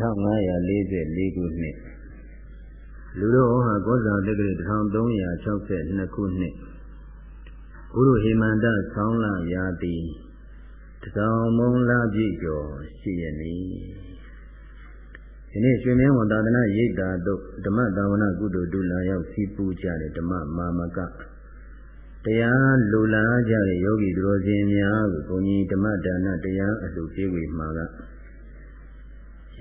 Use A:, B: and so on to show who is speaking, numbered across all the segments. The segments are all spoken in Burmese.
A: 1544ခုနှစ်လူတော်ဟာကောဇာတက္ကရာ1362ခုနှစ်ဘုရုဟိမန္တဆောင်းလရာတိတကောင်မုံလာပြည့်ကျော်ရှိရမည်ဒီနေ့ရွှေမင်းဝန်သာသနာရိပ်သာတို့ဓမ္မတာဝနာကုသိုလ်ဒုလာရောက်စီပူကြတဲ့ဓမ္မမာမကတရားလူလာကြတဲ့ယောဂီသူတော်စင်များကိုဘုန်းကြီးဓမ္မဒါနတရားအလှပေးဝေမှာက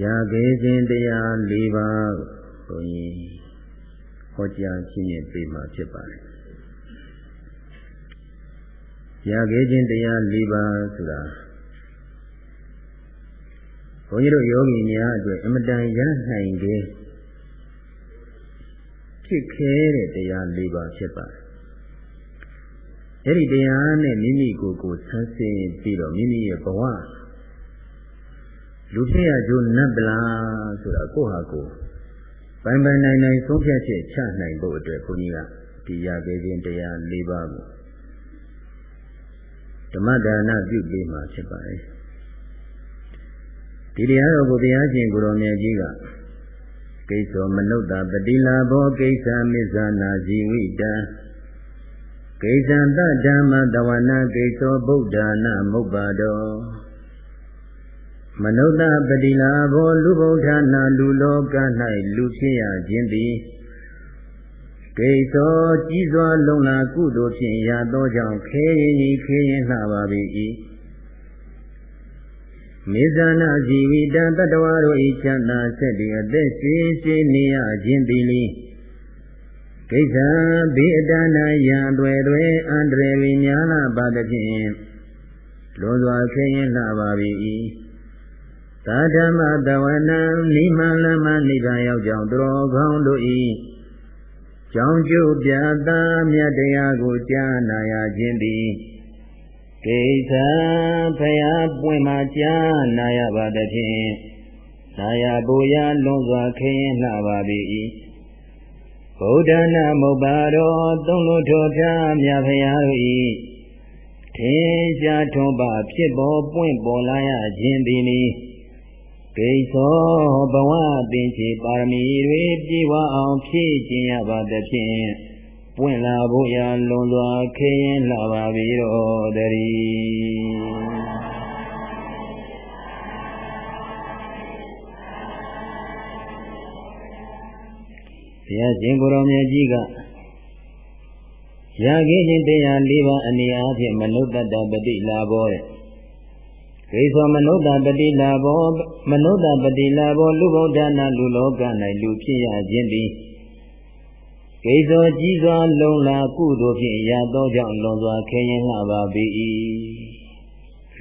A: ရာခေခြင်းတရား၄ပါးကိုဘုန်းကြီးဟောကြားရှင်းပြပေးမှာဖြစ်ပါတယ်ရာခေခြင်းတရား၄ပါးဆိုတာဘုန်းကြီးတို့ယောဂီများအတွက်အမတန်ရနိုင်တဲ့ဖြစ်ခဲတဲ့တရား၄ပါးဖြစ်ပါတယ်အဲ့ဒီတရားနဲ့မိမိကိုယ်ကိုဆန်းစစ်ပြီးတော့မိမိရဲ့ဘဝ လူဖြစ်ရကြိုးနတ်ပလားဆိုတာကိုယ့်ဟာကိုယ်ပိုင်ပိုင်နိုင်နိုင်ဆုံးဖြတ်ချက်ချနိုင်ဖို့အတွက်ဘုန်းကြီးကဒီရခဲ့ခြင်းတရား၄ပါးကိုဓမ္မဒါနပြုပေးမှာဖြစ်ပါတယ်ဒီတရားတော်ကိုတရားရှင်ကိုရောမြတ်ကြီးကကိစ္စမနုဿပတိလာဘောကိစ္စမစ္ဆာနာဇီဝိတံကိစ္စံတဓမ္မတဝနာကိစ္စဗုဒ္ဓနာမုပ္ပါတော မနုဿပတိလာဘောလူဗုဒ္ဓနာလူလောက၌လူဖြစ်ရခြင်းသည်ကိသောကြီးစွာလုံလာကုသိုလ်ဖြင့်ရသောကြောင့်ခဲရင်ကြီးခဲရင်လှပါ၏မေဇာနာဇီဝိတံတတဝါတို့ဤချမ်းသာဆက်တည်အသက်ရှင်ရှင်နေရခြင်းသည်လီကိစ္စဘေးအတနာယံတွေတွေအန္တရာယ်ဝိညာဏပါသဖြင့်လွန်စွာခရင်လှပါ၏ သာဓမ္မတဝနံနိမလမနိဗ္ဗာန်ရောက်ကြောင်းသူတော်ကောင်းတို့၏ကြောင်းကျုပ်ပြတာမြတ်တရားကိုကြားနာရခြင်းသည်ကိစ္စဖယားပွင့်မှကြားနာရပါသဖြင့်သာယာပူရလွန်စွာခရင်လှပါ၏ဗုဒ္ဓနာမုပ္ပါတော်သုံးလို့ထောပြမြတ်ဖယားတို့၏ထင်ရှားထွန်းပါဖြစ်ပေါ်ပွင့်ပေါ်လာရခြင်းသည်နိ ဂိသောဘဝသင်္ချေပါရမီတွေပြည့်ဝအောင်ဖြည့်ကျင်ရပါသဖြင့်ပွင့်လာဖို့ရာလွန်စွာခရင်လာပါပြီတော်တည်းဘုရားရှင်ကိုရောင်မြတ်ကြီးကရာဂိခြင်းတရား၄ပါးအနေအားဖြင့်မနုဿတပတိလာဘောတဲ့ ကိသောမနုဿပတိလာဘောမနုဿပတိလာဘောလူဘုဒ္ဓနာလူလောက၌လူဖြစ်ရခြင်းသည်ကိသောကြီးစွာလုံလာကုသိုလ်ဖြင့်ရသောကြောင့်လွန်စွာခဲရင်လှပါပေ၏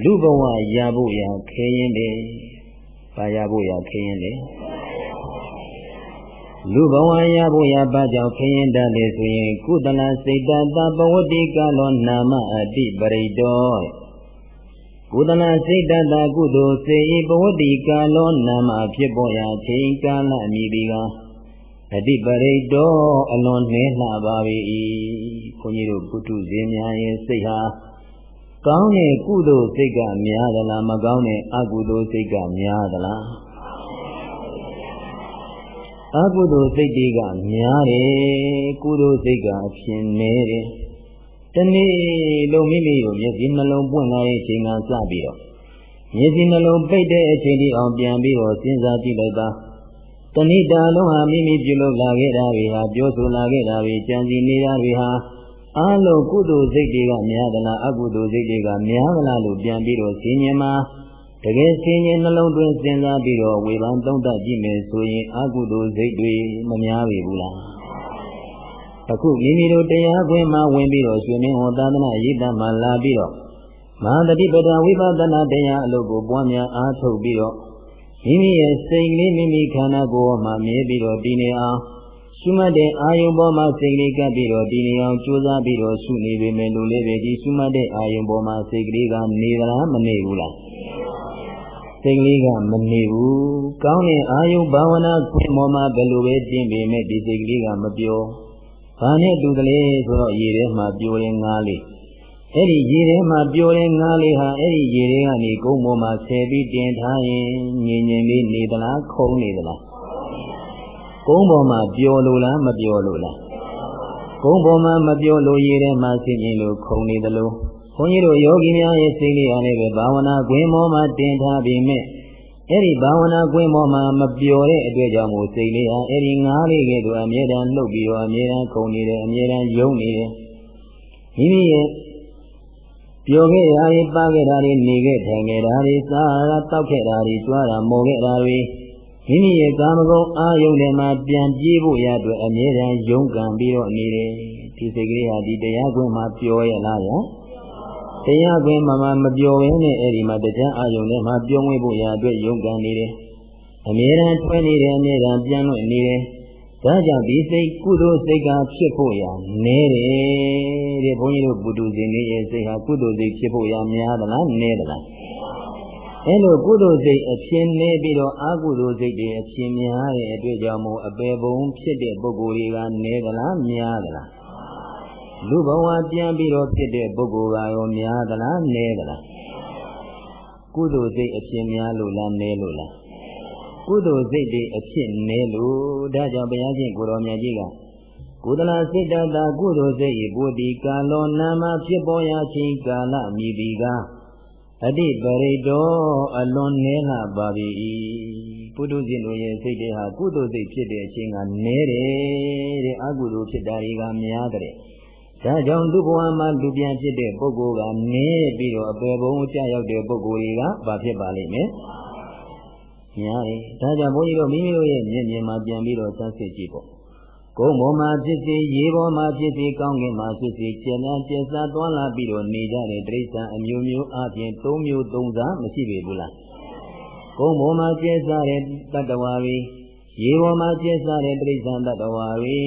A: လူဘဝရဖို့ရခဲရင်တယ်။ဘာရဖို့ရခဲရင်တယ်လူဘဝရဖို့ရပါကြောင့်ခရင်တတ်လေဆိုရင်ကုသလစိတ်တသပဝတိကလောနာမအတိပရိတော ကုသလစိတ်တသကုသိုလ်စေဤပဝတိကလောနာမဖြစ်ပေါ်ရာချိန်ကာလအမည်ဒီကအတိပရိတောအလွန်နှဲလှပါ၏ခွန်ကြီးတို့ပုထုဇဉ်များရဲ့စိတ်ဟာကောင်းတဲ့ကုသိုလ်စိတ်ကများသလားမကောင်းတဲ့အကုသိုလ်စိတ်ကများသလားအကုသိုလ်စိတ်တွေကများတယ်ကုသိုလ်စိတ်ကအဖြစ်နေတယ် တနေ့လုံးမိမိကိုမျက်စိနှလုံးပွင့်လာတဲ့အချိန်ကစပြီးတော့မျက်စိနှလုံးပိတ်တဲ့အချိန်ဒီအောင်ပြန်ပြီးတော့စဉ်းစားကြည့်လိုက်ပါတဏိတာလုံးဟာမိမိပြုလုပ်လာခဲ့တာတွေဟာပြောဆိုလာခဲ့တာတွေကြံစည်နေတာတွေဟာအလုံးကုသိုလ်စိတ်တွေကများသလားအကုသိုလ်စိတ်တွေကများသလားလို့ပြန်ပြီးတော့စဉ်းဉ္မာတကယ်ဆင်းရဲနှလုံးသွင်းစဉ်းစားပြီးတော့ဝေဖန်သုံးသပ်ကြည့်မယ်ဆိုရင်အကုသိုလ်စိတ်တွေမများပြီဘူးလား အခုမိမိတို့တရားခွင်မှာဝင်ပြီးတော့ရှင်မင်းဟောသာသနာရိပ်တမှာလာပြီးတော့မဟာတတိပဒဝိပဿနာတရားအလုပ်ကိုပွားများအားထုတ်ပြီးတော့မိမိရဲ့စိတ်ကလေးမိမိခန္ဓာကိုယ်မှာမြဲပြီးတော့တည်နေအောင်ရှုမှတ်တဲ့အာယုံပေါ်မှာစိတ်ကလေးကပ်ပြီးတော့တည်နေအောင်ကြိုးစားပြီးတော့ရှုနေပေမဲ့လို့လည်းပဲဒီရှုမှတ်တဲ့အာယုံပေါ်မှာစိတ်ကလေးကနေသလားမနေဘူးလားစိတ်လေးကမနေဘူးကောင်းတဲ့အာယုဘာဝနာခွင့်မောမှာဘယ်လိုပဲတင်းပေမဲ့ဒီစိတ်ကလေးကမပြောဘာ နဲ့တူကလေးဆိုတော့ရေထဲမှာပြိုရင်ငါးလေးအဲ့ဒီရေထဲမှာပျော်တဲ့ငါးလေးဟာအဲ့ဒီရေထဲကနေကုန်းပေါ်မှာဆယ်ပြီးတင်ထားရင်ငြင်ငြင်လေးနေသလားခုံနေသလားကုန်းပေါ်မှာပျော်လို့လားမပျော်လို့လားကုန်းပေါ်မှာမပျော်လို့ရေထဲမှာဆင်းရင်လို့ခုံနေသလိုဘုန်းကြီးတို့ယောဂီများရဲ့စိတ်လေးအားလည်းပဲဘာဝနာကွင်းပေါ်မှာတင်ထားပြီးမြဲ အဲ့ဒီဘာဝနာကွင်းပေါ်မှာမပျော်တဲ့အတွက်ကြောင့်မို့စိတ်လေးဟာအဲ့ဒီငါးလေးကဲ့သို့အမြဲတမ်းလှုပ်ပြီးတော့အမြဲတမ်းခုံနေတယ်အမြဲတမ်းယုံနေတယ်မိမိရဲ့ပျော်ခဲ့တာတွေပါခဲ့တာတွေနေခဲ့ထိုင်ခဲ့တာတွေစားရတောက်ခဲ့တာတွေကြွားတာမော်ခဲ့တာတွေမိမိရဲ့ကာမဂုဏ်အာယုန်ထဲမှာပြန်ပြေးဖို့ရအတွက်အမြဲတမ်းယုံကံပြီးတော့နေတယ်ဒီစိတ်ကလေးဟာဒီတရားကွင်းမှာပျော်ရလားဗျာ တရားကွင်းမှာမပျော်ဘဲနဲ့အဲ့ဒီမှာတရားအာယုန်ထဲမှာပျော်ငွေ့ဖို့ရအတွက်ယုံကံနေတယ်အမြဲတမ်းထွက်နေတယ်အမြဲတမ်းပြန်လွင့်နေတယ်ဒါကြောင့်ဒီစိတ်ကုသိုလ်စိတ်ကဖြစ်ဖို့ရနဲတယ်တဲ့ဘုန်းကြီးတို့ပုထုဇဉ်တွေရဲ့စိတ်ဟာကုသိုလ်စိတ်ဖြစ်ဖို့ရများသလားနဲသလားအဲလိုကုသိုလ်စိတ်အဖြစ်နေပြီးတော့အကုသိုလ်စိတ်တွေအဖြစ်များတဲ့အတွက်ကြောင့်မို့အပေပုံဖြစ်တဲ့ပုဂ္ဂိုလ်တွေကနဲသလားများသလား လူဘဝပြန်ပြီးတော့ဖြစ်တဲ့ပုဂ္ဂိုလ်ကရောများသလားနဲသလားကုသိုလ်စိတ်အဖြစ်များလို့လားနဲလို့လားကုသိုလ်စိတ်တွေအဖြစ်နဲလို့ဒါကြောင့်ဘုရားရှင်ကိုတော်မြတ်ကြီးကကုသလစိတ်တတာကုသိုလ်စိတ်၏ဘုဒ္ဓီကာလောနာမဖြစ်ပေါ်ရာချိန်ကာလမြည်ဒီကအတိပရိတောအလွန်နဲလာပါပြီပုထုဇဉ်တို့ရဲ့စိတ်တွေဟာကုသိုလ်စိတ်ဖြစ်တဲ့အချိန်ကနဲတယ်တဲ့အကုသိုလ်ဖြစ်တာတွေကများတဲ့ ဒါကြောင့်လူဘဝမှာလူပြန်ဖြစ်တဲ့ပုဂ္ဂိုလ်ကနဲပြီးတော့အပေဘုံကြောက်တဲ့ပုဂ္ဂိုလ်တွေကဘာဖြစ်ပါလိမ့်မယ်များတယ်ဒါကြောင့်ဘုန်းကြီးတို့မိမိတို့ရဲ့မျက်မြင်မှာပြန်ပြီးတော့စမ်းစစ်ကြည့်ပေါ့ကုန်းပေါ်မှာဖြစ်စေရေပေါ်မှာဖြစ်စေကောင်းကင်မှာဖြစ်စေကျန်တဲ့ကျက်စားသွားလာပြီးတော့နေကြတဲ့တိရစ္ဆာန်အမျိုးမျိုးအပြင်၃မျိုး၃စားမရှိပေဘူးလားကုန်းပေါ်မှာကျက်စားတဲ့တတ္တဝါတွေရေပေါ်မှာကျက်စားတဲ့တိရစ္ဆာန်တတ္တဝါတွေ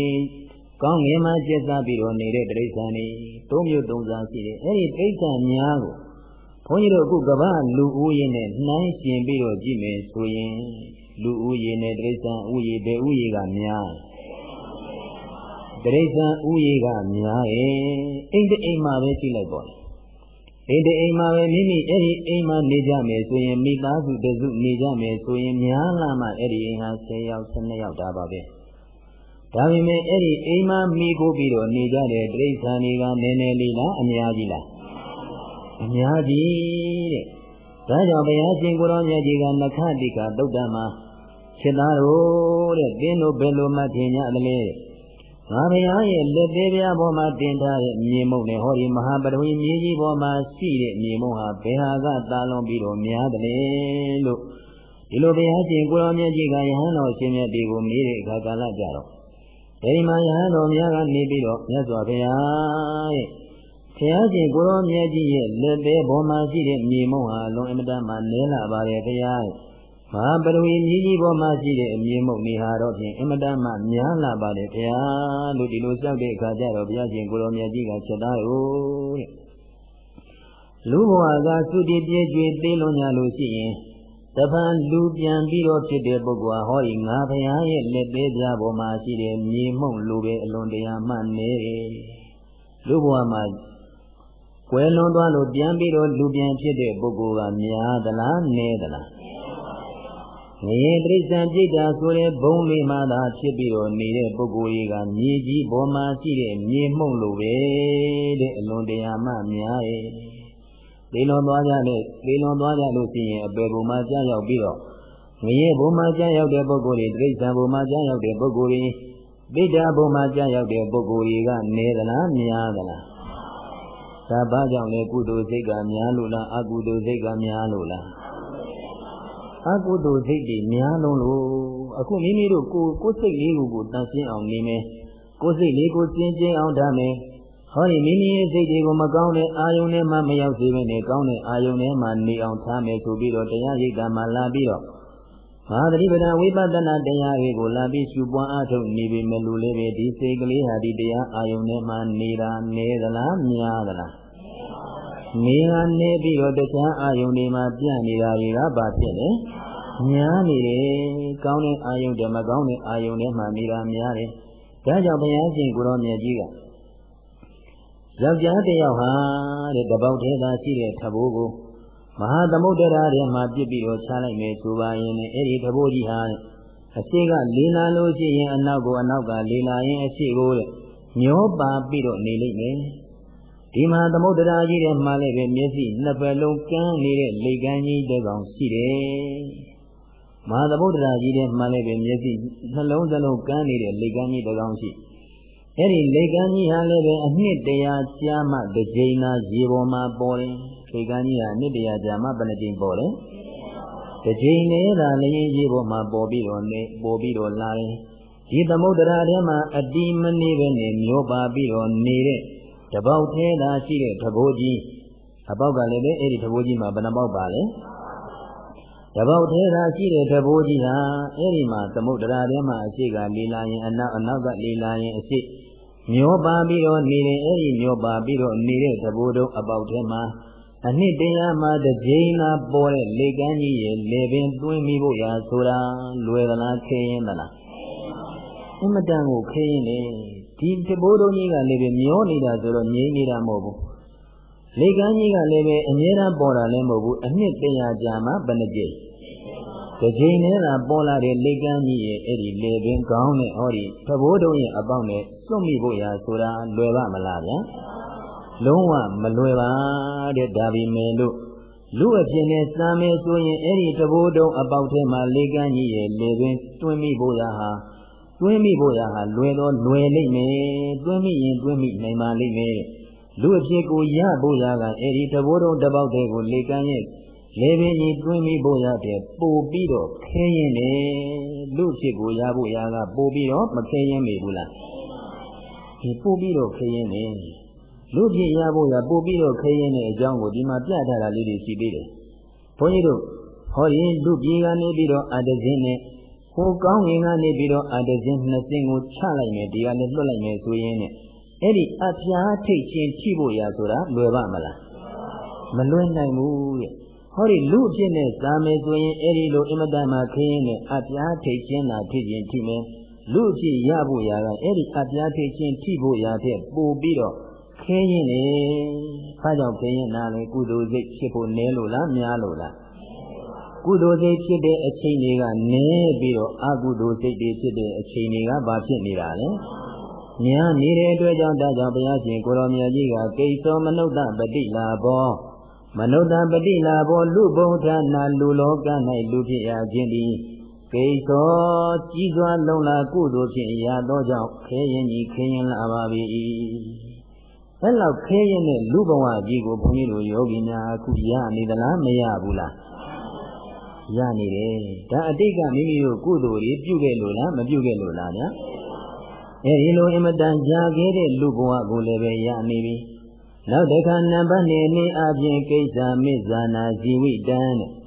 A: ကောင်းငင်မှာကျက်စားပြီးတော့နေတဲ့တိရစ္ဆာန်တွေ၃မျိုး၃စားရှိတယ်အဲ့ဒီတိရစ္ဆာန်များကိုဘုန်းကြီးတို့အခုကမ္ဘာလူဦးရေနဲ့နှိုင်းရှင်ပြီးတော့ကြည့်မယ်ဆိုရင်လူဦးရေနဲ့တိရစ္ဆာန်ဦးရေတဲ့ဦးရေကများတိရစ္ဆာန်ဦးရေကများရဲ့အိမ်တအိမ်မှာပဲကြည့်လိုက်ပေါ့အိမ်တအိမ်မှာပဲမိမိအဲ့ဒီအိမ်မှာနေကြမယ်ဆိုရင်မိသားစုတစုနေကြမယ်ဆိုရင်များလာမှအဲ့ဒီအိမ်ဟာ10ယောက်12ယောက်ဒါပါပဲ ဒါပေမဲ့အဲ့ဒီအိမ်မှာမိခိုးပြီးတော့နေကြတဲ့တိရစ္ဆာန်တွေကနည်းနည်းလေးလားအများကြီးလားအများကြီးတဲ့ဒါကြောင့်ဘုရားရှင်ကိုရောမြတ်ကြီးကနခတိကသုတ်တမှာခြေသားတို့တဲ့တင်းတို့ဘယ်လိုမှထင်ကြသလဲငါဘုရားရဲ့လက်သေးပြားပေါ်မှာတင်ထားတဲ့မြေမုံနဲ့ဟောဒီမဟာပရဝီမြေကြီးပေါ်မှာရှိတဲ့မြေမုံဟာဘယ်ဟာကတာလွန်ပြီးတော့များတယ်လို့ဒီလိုဘုရားရှင်ကိုရောမြတ်ကြီးကယဟန်တော်ရှင်မြတ်ဒီကိုမေးတဲ့အခါကာလကြတော့ အဲဒီမှာယဟန်တော်များကနေပြီးတော့မြတ်စွာဘုရားရဲ့ဘုရားရှင်ကိုရောမြတ်ကြီးရဲ့လက်သေးပေါ်မှာရှိတဲ့မြေမုံဟာလွန်အမတန်မှနဲလာပါတယ်ဘုရားမဟာပရဝီမြကြီးပေါ်မှာရှိတဲ့အမြေမုံနေဟာတော့ဖြင့်အမတန်မှများလာပါတယ်ဘုရားလို့ဒီလိုစောက်တဲ့အခါကျတော့ဘုရားရှင်ကိုရောမြတ်ကြီးကချက်သားလို့တဲ့လူဘဝကသုတိပြည့်ကျွေသေးလွန်ကြလို့ရှိရင် တပံလူပြန်ပြီးတော့ဖြစ်တဲ့ပုဂ္ဂိုလ်ဟာဟောဒီငါဘုရားရဲ့လက်သေးပြပေါ်မှာရှိတဲ့မြေမုံလိုပဲအလွန်တရာမှနေတယ်လူဘဝမှာကွယ်လွန်သွားလို့ပြန်ပြီးတော့လူပြန်ဖြစ်တဲ့ပုဂ္ဂိုလ်ကများသလားနည်းသလားငရေတိရစ္ဆာန်ပြိတ္တာဆိုတဲ့ဘုံလေးမှသာဖြစ်ပြီးတော့နေတဲ့ပုဂ္ဂိုလ်ကြီးကမြေကြီးပေါ်မှာရှိတဲ့မြေမှုန့်လိုပဲတဲ့အလွန်တရာမှများရဲ့ သေလွန်သွားကြတဲ့သေလွန်သွားကြလို့ရှိရင်အပေပုံမှာကြားရောက်ပြီးတော့ငရေဘုံမှာကြားရောက်တဲ့ပုဂ္ဂိုလ်တွေတိရစ္ဆာန်ဘုံမှာကြားရောက်တဲ့ပုဂ္ဂိုလ်တွေပိဋ္ဌာဘုံမှာကြားရောက်တဲ့ပုဂ္ဂိုလ်တွေကနေသလားများသလားဒါဘာကြောင့်လဲကုသိုလ်စိတ်ကများလို့လားအကုသိုလ်စိတ်ကများလို့လားအကုသိုလ်စိတ်တွေများလုံးလို့အခုမိမိတို့ကိုကိုယ်စိတ်လေးကိုကိုတန်ရှင်းအောင်နေမယ်ကိုယ်စိတ်လေးကိုကျင်းကျင်းအောင်ထားမယ် ဟောဒီမိမိရဲ့စိတ်တွေကိုမကောင်းတဲ့အာယုန်ထဲမှာမရောက်စေဘဲနဲ့ကောင်းတဲ့အာယုန်ထဲမှာနေအောင်ထားမယ်ဆိုပြီးတော့တရားရိပ်တာမှာလာပြီးတော့မဟာသတိပဒဝိပဿနာတရားတွေကိုလာပြီးရှုပွားအားထုတ်နေပြီမလို့လည်းပဲဒီစိတ်ကလေးဟာဒီတရားအာယုန်ထဲမှာနေတာနေသလားများသလားနေဟာနေပြီးတော့တခြားအာယုန်တွေမှာပြန့်နေတာတွေကဘာဖြစ်လဲများနေတယ်ကောင်းတဲ့အာယုန်တွေမကောင်းတဲ့အာယုန်တွေမှာနေတာများတယ်ဒါကြောင့်ဘုရားရှင်ကိုရောမြတ်ကြီးက ယောက်ျားတစ်ယောက်ဟာတဲ့တပေါက်ထဲသာရှိတဲ့ထဘိုးကိုမဟာသမုဒ္ဒရာထဲမှာပြစ်ပြီးတော့ချလိုက်မယ်ဆိုပါရင်အဲ့ဒီထဘိုးကြီးဟာအရှိကလေးလာလို့ရှိရင်အနောက်ကိုအနောက်ကလေးလာရင်အရှိကိုတဲ့ညောပါပြီးတော့နေလိမ့်မယ်ဒီမှာသမုဒ္ဒရာကြီးထဲမှာလည်းပဲမျက်စိနှစ်ဖက်လုံးကန်းနေတဲ့လေကန်းကြီးတစ်ကောင်ရှိတယ်မဟာသမုဒ္ဒရာကြီးထဲမှာလည်းပဲမျက်စိနှလုံးသလုံးကန်းနေတဲ့လေကန်းကြီးတစ်ကောင်ရှိ အဲ့ဒီလေကန်းကြီးဟာလည်းပဲအနှစ်တရာကြာမှတစ်ကြိမ်သာရေပေါ်မှာပေါ်တယ်လေကန်းကြီးဟာအနှစ်တရာကြာမှဘယ်နှကြိမ်ပေါ်လဲတစ်ကြိမ်နဲ့သာလည်းရေပေါ်မှာပေါ်ပြီးတော့နေပေါ်ပြီးတော့လာတယ်ဒီသမုဒ္ဒရာထဲမှာအတိမနေပဲနဲ့မျောပါပြီးတော့နေတဲ့တပေါက်သေးသာရှိတဲ့သဘောကြီးအပေါက်ကလည်းပဲအဲ့ဒီသဘောကြီးမှာဘယ်နှပေါက်ပါလဲတပေါက်သေးသာရှိတဲ့သဘောကြီးဟာအဲ့ဒီမှာသမုဒ္ဒရာထဲမှာအရှိကလေးလာရင်အနောက်အနောက်ကလေးလာရင်အရှိ မျောပါပြီးတော့နေတယ်အဲ့ဒီမျောပါပြီးတော့နေတဲ့သဘောတုံးအပေါက်ထဲမှာအနှစ်တရားမှာတစ်ကြိမ်သာပေါ်တဲ့လေကမ်းကြီးရဲ့လေပင်တွင်းမိဖို့ရာဆိုတာလွယ်သလားခဲရင်သလားအမတန်ကိုခဲရင်လေဒီတဘိုးတော်ကြီးကလည်းပဲမျောနေတာဆိုတော့ငြိမ့်နေတာမဟုတ်ဘူးလေကမ်းကြီးကလည်းပဲအမြဲတမ်းပေါ်တာလည်းမဟုတ်ဘူးအနှစ်တရာကြာမှဘယ်နှကြိမ်တစ်ကြိမ်နဲ့သာပေါ်လာတဲ့လေကမ်းကြီးရဲ့အဲ့ဒီလေပင်ကောင်းတဲ့ဟောဒီတဘိုးတော်ရဲ့အပေါင်းနဲ့ စွန့်မိဖို့ရာဆိုတာလွယ်ပါမလားဗျာလုံးဝမလွယ်ပါတဲ့ဒါပေမဲ့လို့လူအဖြစ်နဲ့စံမယ်ဆိုရင်အဲ့ဒီတဘိုးတုံးအပေါက်ထဲမှာလေကမ်းကြီးရဲ့လေပင်တွင်းမိဖို့ရာဟာတွင်းမိဖို့ရာဟာလွယ်တော့လွယ်လိမ့်မယ်တွင်းမိရင်တွင်းမိနိုင်ပါလိမ့်မယ်လူအဖြစ်ကိုရဖို့ရာကအဲ့ဒီတဘိုးတုံးတပေါက်ထဲကိုလေကမ်းရဲ့လေပင်ကြီးတွင်းမိဖို့ရတဲ့ပို့ပြီးတော့ခဲရင်လေလူအဖြစ်ကိုရဖို့ရာကပို့ပြီးတော့မခဲရင်မေဘူးလား ဒီပို့ပြီးတော့ခဲရင်လေလူပြည့်ရဖို့ရပို့ပြီးတော့ခဲရင်တဲ့အကြောင်းကိုဒီမှာပြထားတာလေးတွေရှိသေးတယ်။ဘုန်းကြီးတို့ဟောရင်လူပြည့်ကနေပြီးတော့အာတဇင်းနဲ့ဟိုကောင်းငင်ကနေပြီးတော့အာတဇင်းနှစ်စင်းကိုချလိုက်မယ်ဒီကနေ့လွတ်လိုက်မယ်ဆိုရင်နဲ့အဲ့ဒီအပြားထိတ်ချင်းထိဖို့ရဆိုတာလွယ်ပါမလားမလွယ်နိုင်ဘူးတဲ့ဟောဒီလူအဖြစ်နဲ့ဇာမယ်ဆိုရင်အဲ့ဒီလိုအင်မတန်မှခင်းရင်နဲ့အပြားထိတ်ချင်းသာထိချင်းထိမယ် လူအဖြစ်ရဖို့ရကအဲ့ဒီအပြားထိတ်ချင်းထိဖို့ရတဲ့ပို့ပြီးတော့ခင်းရင်လေ။ဘာကြောင့်ခင်းရင်နာလဲကုသိုလ်စိတ်ဖြစ်ဖို့နည်းလို့လားများလို့လား။ကုသိုလ်စိတ်ဖြစ်တဲ့အချိန်တွေကနည်းပြီးတော့အကုသိုလ်စိတ်တွေဖြစ်တဲ့အချိန်တွေကဘာဖြစ်နေတာလဲ။ညာနေတဲ့အတွက်ကြောင့်ဒါကြောင့်ဘုရားရှင်ကိုရောင်မြတ်ကြီးကကိသောမနုဿပတိလာဘောမနုဿပတိလာဘောလူဘုံဌာနာလူလောက၌လူဖြစ်ရခြင်းသည် ကိသောကြီးစွာလုံးလာကုသိုလ်ဖြင့်ရသောကြောင့်ခဲရင်ကြီးခင်းရင်လာပါ၏အဲ့လောက်ခဲရင်တဲ့လူဘဝကြီးကိုဘုန်းကြီးတို့ယောဂီများအခုရနေသလားမရဘူးလားရနေတယ်ဒါအတိတ်ကမိမိတို့ကုသိုလ်တွေပြုခဲ့လို့လားမပြုခဲ့လို့လားဗျာအဲဒီလိုအင်မတန်ကြာခဲ့တဲ့လူဘဝကိုလည်းပဲရနေပြီနောက်တစ်ခါနံပါတ်2နေ့အပြင်ကိစ္စမေဇာနာဇီဝိတံတဲ့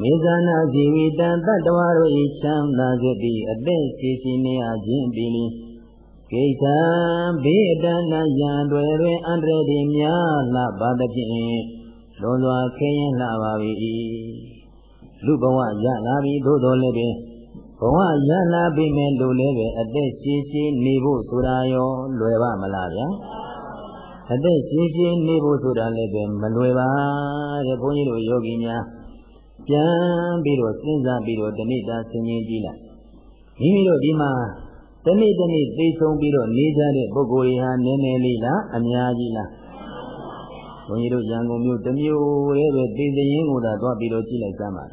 A: မေဇာနာဇီဝိတံတတ္တဝါတို့ဤချမ်းသာစေတိအသက်ရှိရှိနေအခြင်းပြီလီကိစ္စံဘေးအတဏယံတွေတွင်အန္တရာယ်တွေများလာပါသဖြင့်လွန်စွာခင်းရင်လာပါ၏လူဘဝရလာပြီသို့တော်လည်းပင်ဘဝရလာပြီမဲ့လို့လည်းပဲအသက်ရှိရှိနေဖို့ဆိုတာရောလွယ်ပါမလားဗျာအသက်ရှိရှိနေဖို့ဆိုတာလည်းပဲမလွယ်ပါတဲ့ဘုန်းကြီးတို့ယောဂီများ ပြန်ပြီးတော့စဉ်းစားပြီးတော့တဏိတာဆင်ခြင်ကြည့်လိုက်မိမိတို့ဒီမှာတနေ့တနေ့သိဆုံးပြီးတော့နေကြတဲ့ပုဂ္ဂိုလ်တွေဟာနည်းနည်းလေးလားအများကြီးလားဘုန်းကြီးတို့ရန်ကုန်မြို့တစ်မြို့လေးပဲသိသိရင်ကိုသာသွားပြီးတော့ကြည့်လိုက်စမ်းပါ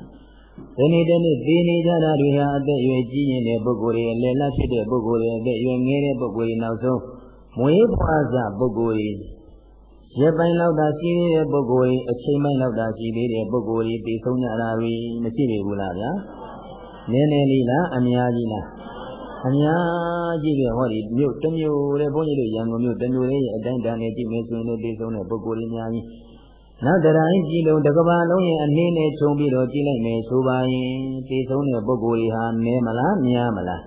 A: ဒီနေ့တနေ့သိနေကြတာတွေဟာအသက်အရွယ်ကြီးရင်တဲ့ပုဂ္ဂိုလ်တွေအလယ်လက်ဖြစ်တဲ့ပုဂ္ဂိုလ်တွေအသက်အရွယ်ငယ်တဲ့ပုဂ္ဂိုလ်တွေနောက်ဆုံးမွေးဖွားစပုဂ္ဂိုလ်တွေ ရပိုင်းလောက်သာရှိနေတဲ့ပုဂ္ဂိုလ်တွေအချိန်ပိုင်းလောက်သာရှိသေးတဲ့ပုဂ္ဂိုလ်တွေသိဆုံးကြတာတွေမရှိပြီဘူးလားဗျာနည်းနည်းလေးလားအများကြီးလားအများကြီးပဲဟောဒီမြို့တစ်မြို့တဲ့ဘုန်းကြီးတို့ရန်ကုန်မြို့တစ်မြို့လေးရဲ့အတိုင်းတန်နဲ့ကြည့်မယ်ဆိုရင်လည်းသိဆုံးတဲ့ပုဂ္ဂိုလ်တွေအများကြီးနောက်တိုင်းကြည့်လို့တစ်ကဘာလုံးရဲ့အနေနဲ့ခြုံပြီးတော့ကြည့်လိုက်မယ်ဆိုပါရင်သိဆုံးတဲ့ပုဂ္ဂိုလ်တွေဟာနည်းမလားများမလား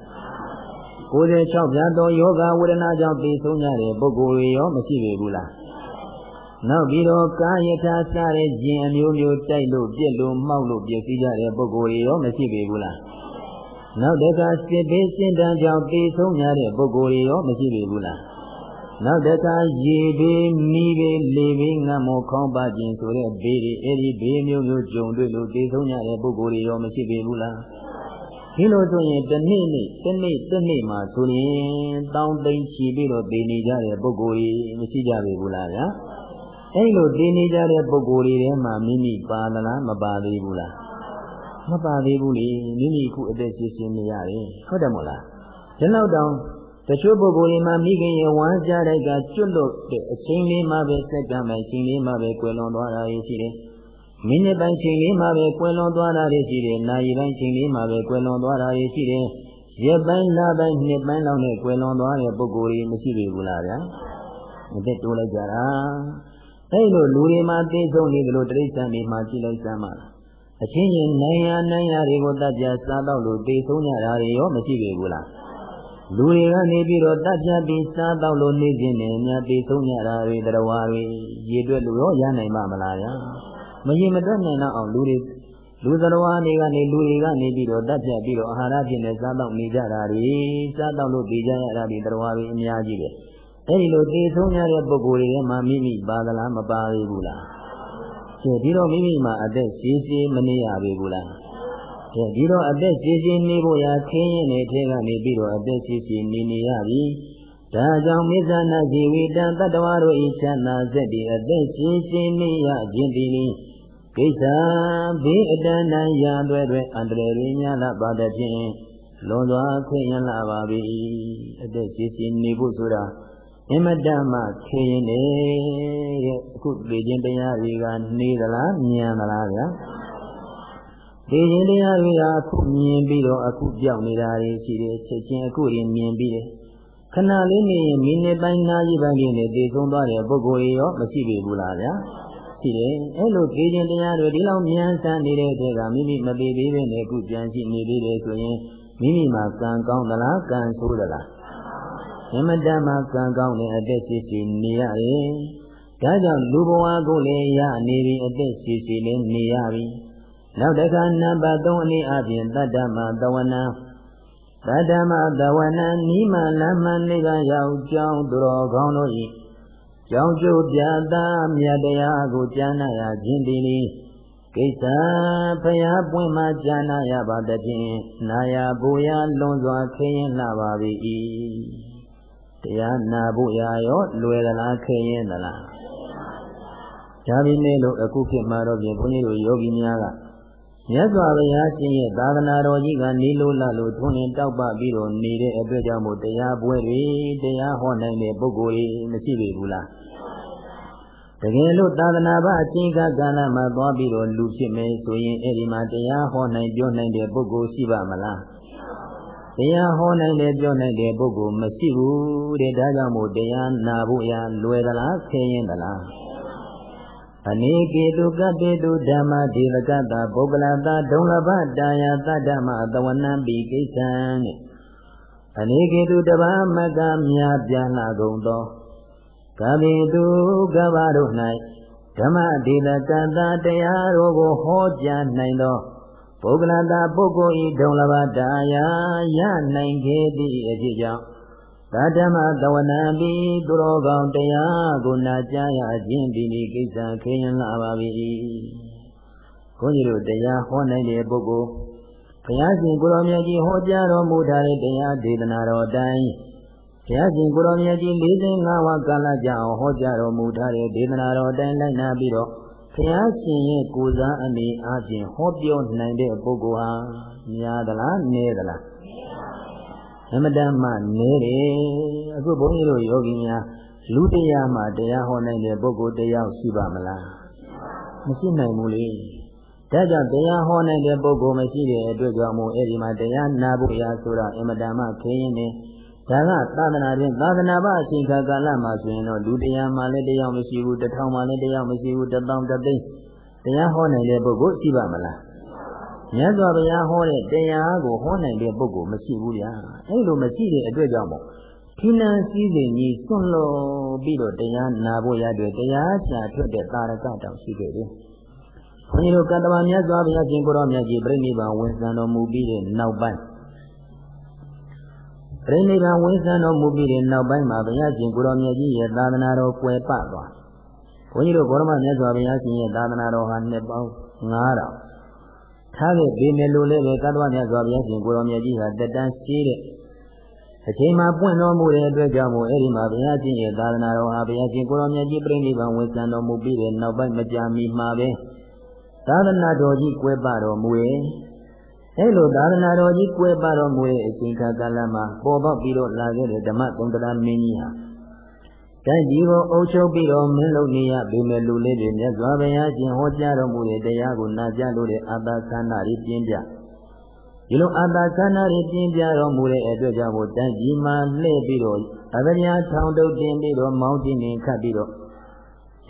A: 96ပြားသောယောဂဝေဒနာကြောင့်သိဆုံးကြတဲ့ပုဂ္ဂိုလ်တွေရောမရှိပေဘူးလား နောက်ပြီးတော့ကာယထာစတဲ့ဂျင်အမျိုးမျိုးတိုက်လို့ပြက်လို့မှောက်လို့ပြည့်စည်ကြတဲ့ပုဂ္ဂိုလ်တွေရောမရှိပေဘူးလားနောက်တခါစစ်ဘေးစင်တန်းကြောင့်တည်ဆုံးရတဲ့ပုဂ္ဂိုလ်တွေရောမရှိပြီဘူးလားနောက်တခါရေဘေးမိဘေးလေဘေးငတ်မောခေါင်းပါခြင်းဆိုတဲ့ဘေးတွေအဲ့ဒီဘေးမျိုးမျိုးကြုံတွေ့လို့တည်ဆုံးကြတဲ့ပုဂ္ဂိုလ်တွေရောမရှိပေဘူးလားဒီလိုဆိုရင်တစ်နေ့နေ့တစ်နေ့တစ်နေ့မှာဆိုရင်တောင်းသိမ့်ချီပြီးတော့တည်နေကြတဲ့ပုဂ္ဂိုလ်တွေမရှိကြပေဘူးလားဗျာ အဲ့လိုတည်နေကြတဲ့ပုဂ္ဂိုလ်တွေထဲမှာမိမိပါသလားမပါသေးဘူးလားမပါသေးဘူးလေမိမိခုအသက်ရှင်ရှင်နေရတယ်ဟုတ်တယ်မို့လားဒီလောက်တောင်တချို့ပုဂ္ဂိုလ်တွေမှာမိခင်ရဲ့ဝမ်းကြတဲ့ကကျွတ်လို့တဲ့အချိန်လေးမှပဲစက္ကန့်ပဲအချိန်လေးမှပဲကွယ်လွန်သွားတာရှိတယ်မိနစ်ပိုင်းချိန်လေးမှပဲကွယ်လွန်သွားတာရှိတယ်နာရီပိုင်းချိန်လေးမှပဲကွယ်လွန်သွားတာရှိတယ်ရက်ပိုင်းလပိုင်းနှစ်ပိုင်းလောက်နဲ့ကွယ်လွန်သွားတဲ့ပုဂ္ဂိုလ်တွေမရှိပြီဘူးလားဗျာအသက်တိုးလိုက်ကြတာ အဲ့လိုလူတွေမှာသိဆုံးနေကြလို့တိရစ္ဆာန်တွေမှာကြည့်လိုက်စမ်းပါလားအချင်းချင်းနိုင်ရနိုင်ရတွေကိုတတ်ပြစားတော့လို့သိဆုံးကြတာတွေရောမရှိပြီဘူးလားလူတွေကနေပြီးတော့တတ်ပြပြီးစားတော့လို့နေခြင်းနဲ့များသိဆုံးကြတာတွေတရားတွေရေတွက်လို့ရောရနိုင်မှာမလားဗျာမရင်မတွက်နိုင်တော့အောင်လူတွေလူသတော်တွေကနေလူတွေကနေပြီးတော့တတ်ပြပြီးတော့အာဟာရဖြစ်နေစားတော့နေကြတာတွေစားတော့လို့ပြီးကြရတာတွေတရားတွေအများကြီးပဲ အဲဒီလိုသိဆုံးရတဲ့ပုဂ္ဂိုလ်တွေမှာမိမိပါသလားမပါသေးဘူးလားကဲဒီတော့မိမိမှာအသက်ရှိရှိမနေရပြီဘူးလားကဲဒီတော့အသက်ရှိရှိနေဖို့ရာခင်းရင်တဲ့ထဲကနေပြီးတော့အသက်ရှိရှိနေနေရပြီဒါကြောင့်မိစ္ဆာနာဇီဝိတံတတ္တဝါတို့ဤချမ်းသာစက်ဒီအသက်ရှိရှိနေရခြင်းဒီနိကိစ္စဘေးအတန်တန်ရာတွဲတွဲအန္တရာယ်ရင်းများလာပါတဲ့ဖြင့်လွန်စွာခွင့်ရလာပါပြီအသက်ရှိရှိနေဖို့ဆိုတာ အမတမခေရင်တဲ့အခုလေခြင်းတရားတွေကနေသလားမြင်သလားဗျာလေခြင်းတရားတွေကအခုမြင်ပြီးတော့အခုပြောင်းနေတာတွေရှိတယ်ချက်ချင်းအခုရင်မြင်ပြီးတယ်ခဏလေးနေရင်မိနစ်ပိုင်းနာရီပိုင်းလေးနဲ့တည်ဆုံးသွားတဲ့ပုဂ္ဂိုလ်ရောမရှိပြီဘူးလားဗျာရှိတယ်အဲ့လိုလေခြင်းတရားတွေဒီလောက်မြန်ဆန်နေတဲ့တဲ့ကမိမိမပေသေးပဲနဲ့အခုကြံရှိနေသေးတယ်ဆိုရင်မိမိမှာကံကောင်းသလားကံဆိုးသလား အမတမကံကောင်းတဲ့အသက်ရှိရှိနေရတယ်။ဒါကြောင့်လူဘဝကိုလည်းရနေပြီအသက်ရှိရှိလည်းနေရပြီ။နောက်တစ်ခါနံပါတ်3အနေအချင်းတတ္တမတဝနာတတ္တမတဝနာနိမလမ္မနိဗ္ဗာန်ရောက်ကြောင်းသူတော်ကောင်းတို့၏ကြောင်းကျိုးပြတာမြတ်တရားကိုကြားနာရခြင်းဒီနည်းကိစ္စဖရာပွင့်မှကြာနာရပါတဖြင့်နာယဘူရလွန်စွာခင်းရင်လာပါ၏ တရားနာဖို့ရာရောလွယ်သလားခဲရင်သလားဒါပေမဲ့လို့အခုခေတ်မှာတော့ပြင်ဘုန်းကြီးတို့ယောဂီများကမြတ်စွာဘုရားရှင်ရဲ့သာသနာတော်ကြီးကနေလို့လာလို့ထွန်းရင်တောက်ပပြီးတော့နေတဲ့အတွက်ကြောင့်မို့တရားပွဲတွေတရားဟောနိုင်တဲ့ပုဂ္ဂိုလ်တွေမရှိပြီဘူးလားတကယ်လို့သာသနာ့ဘာအချင်းကကဏ္ဍမှာသွားပြီးတော့လူဖြစ်မယ်ဆိုရင်အဲ့ဒီမှာတရားဟောနိုင်ပြောနိုင်တဲ့ပုဂ္ဂိုလ်ရှိပါမလား တရားဟောနိုင်တယ်ပြောနိုင်တဲ့ပုဂ္ဂိုလ်မရှိဘူးတဲ့ဒါကြောင့်မို့တရားနာဖို့ရလွယ်သလားဆင်းရဲသလားအနေကေတုကတေတုဓမ္မဒေဝကတာပုဂ္ဂလတာဒုံလဘတာယသတ္တမသဝနံပိကိစ္စံတဲ့အနေကေတုတဘာမကမြာပြလာကုန်သောကမေတုကဘာတို့၌ဓမ္မဒေဝကတာတရားတော်ကိုဟောကြားနိုင်သော ပုဂ္ဂလတာပုဂ္ဂိုလ်ဤဒုံလဘတာယာရနိုင်ခဲ့သည့်အဖြစ်ကြောင့်သာဓမ္မသဝနာပိသူတော်ကောင်းတရားကိုနာကြားရခြင်းဒီနေ့ကိစ္စခေရင်လာပါပြီ။ခွန်ကြီးတို့တရားဟောနိုင်တဲ့ပုဂ္ဂိုလ်ဘုရားရှင်ကိုရောမြတ်ကြီးဟောကြားတော်မူထားတဲ့တရားဒေသနာတော်အတိုင်းဘုရားရှင်ကိုရောမြတ်ကြီး45ဝါကာလကြာအောင်ဟောကြားတော်မူထားတဲ့ဒေသနာတော်အတိုင်းလိုက်နာပြီးတော့ ဘုရားရှင်ရဲ့ကိုယ်စားအနေအချင်းဟောပြောနိုင်တဲ့ပုဂ္ဂိုလ်ဟာများသလားနည်းသလားအမတန်မှနည်းတယ်အခုဘုန်းကြီးတို့ယောဂီများလူတရားမှတရားဟောနိုင်တဲ့ပုဂ္ဂိုလ်တရားရှိပါမလားမရှိနိုင်ဘူးလေဒါကြောင့်တရားဟောနိုင်တဲ့ပုဂ္ဂိုလ်မရှိတဲ့အတွက်ကြောင့်မို့အဲ့ဒီမှာတရားနာဖို့ရဆိုတာအမတန်မှခင်းရင်နေ ဒါကသာသနာ့ပြင်သာသနာ့ဘာအချိန်ခါကာလမှာဆိုရင်တော့လူတရားမှလည်းတရားမရှိဘူးတထောင်မှလည်းတရားမရှိဘူးတသောင်းတသိန်းတရားဟောနိုင်တဲ့ပုဂ္ဂိုလ်ရှိပါမလားမြတ်စွာဘုရားဟောတဲ့တရားကိုဟောနိုင်တဲ့ပုဂ္ဂိုလ်မရှိဘူးဗျာအဲ့လိုမရှိတဲ့အတွက်ကြောင့်မို့ခိနံစည်းစိမ်ကြီးစွန့်လို့ပြီးတော့တရားနာဖို့ရတဲ့တရားချာထွက်တဲ့တာရကတောင်ရှိခဲ့တယ်ဘုန်းကြီးတို့ကတ္တဗမြတ်စွာဘုရားရှင်ကိုရောမြတ်ကြီးပြိဋိဘံဝင်စံတော်မူပြီးတဲ့နောက်ပိုင်း ပြိဋိဘံဝိသံတော်မူပြီးတဲ့နောက်ပိုင်းမှာဘုရားရှင်ကိုရောမြတ်ကြီးရဲ့သာသနာတော်ကွယ်ပသွားဘုန်းကြီးတို့ဘောရမမြတ်စွာဘုရားရှင်ရဲ့သာသနာတော်ဟာနှစ်ပေါင်း9000ထားခဲ့ပေမဲ့လို့လည်းပဲကတ္တဝမြတ်စွာဘုရားရှင်ကိုရောမြတ်ကြီးဟာတက်တန်းရှိတဲ့အချိန်မှာပွင့်တော်မူတဲ့အတွက်ကြောင့်မို့အဲ့ဒီမှာဘုရားရှင်ရဲ့သာသနာတော်ဟာဘုရားရှင်ကိုရောမြတ်ကြီးပြိဋိဘံဝိသံတော်မူပြီးတဲ့နောက်ပိုင်းမကြာမီမှာပဲသာသနာတော်ကြီးကွယ်ပတော်မူရဲ့ အဲလိုသာသနာတော်ကြီးကွယ်ပတော်မူတဲ့အချိန်ခါကာလမှာပေါ်ပေါက်ပြီးတော့လာခဲ့တဲ့ဓမ္မသုံးတရားမင်းကြီးဟာတိုင်းပြည်ကိုအုပ်ချုပ်ပြီးတော့မင်းလုပ်နေရပေမဲ့လူလေးတွေမြတ်စွာဘုရားရှင်ဟောကြားတော်မူတဲ့တရားကိုနာကြားလို့တဲ့အတ္တခန္ဓာတွေပြင်းပြဒီလိုအတ္တခန္ဓာတွေပြင်းပြတော်မူတဲ့အတွက်ကြောင့်တိုင်းပြည်မှာလှည့်ပြီးတော့အဗညာထောင်တုတ်တင်ပြီးတော့မောင်းတင်နေခတ်ပြီးတော့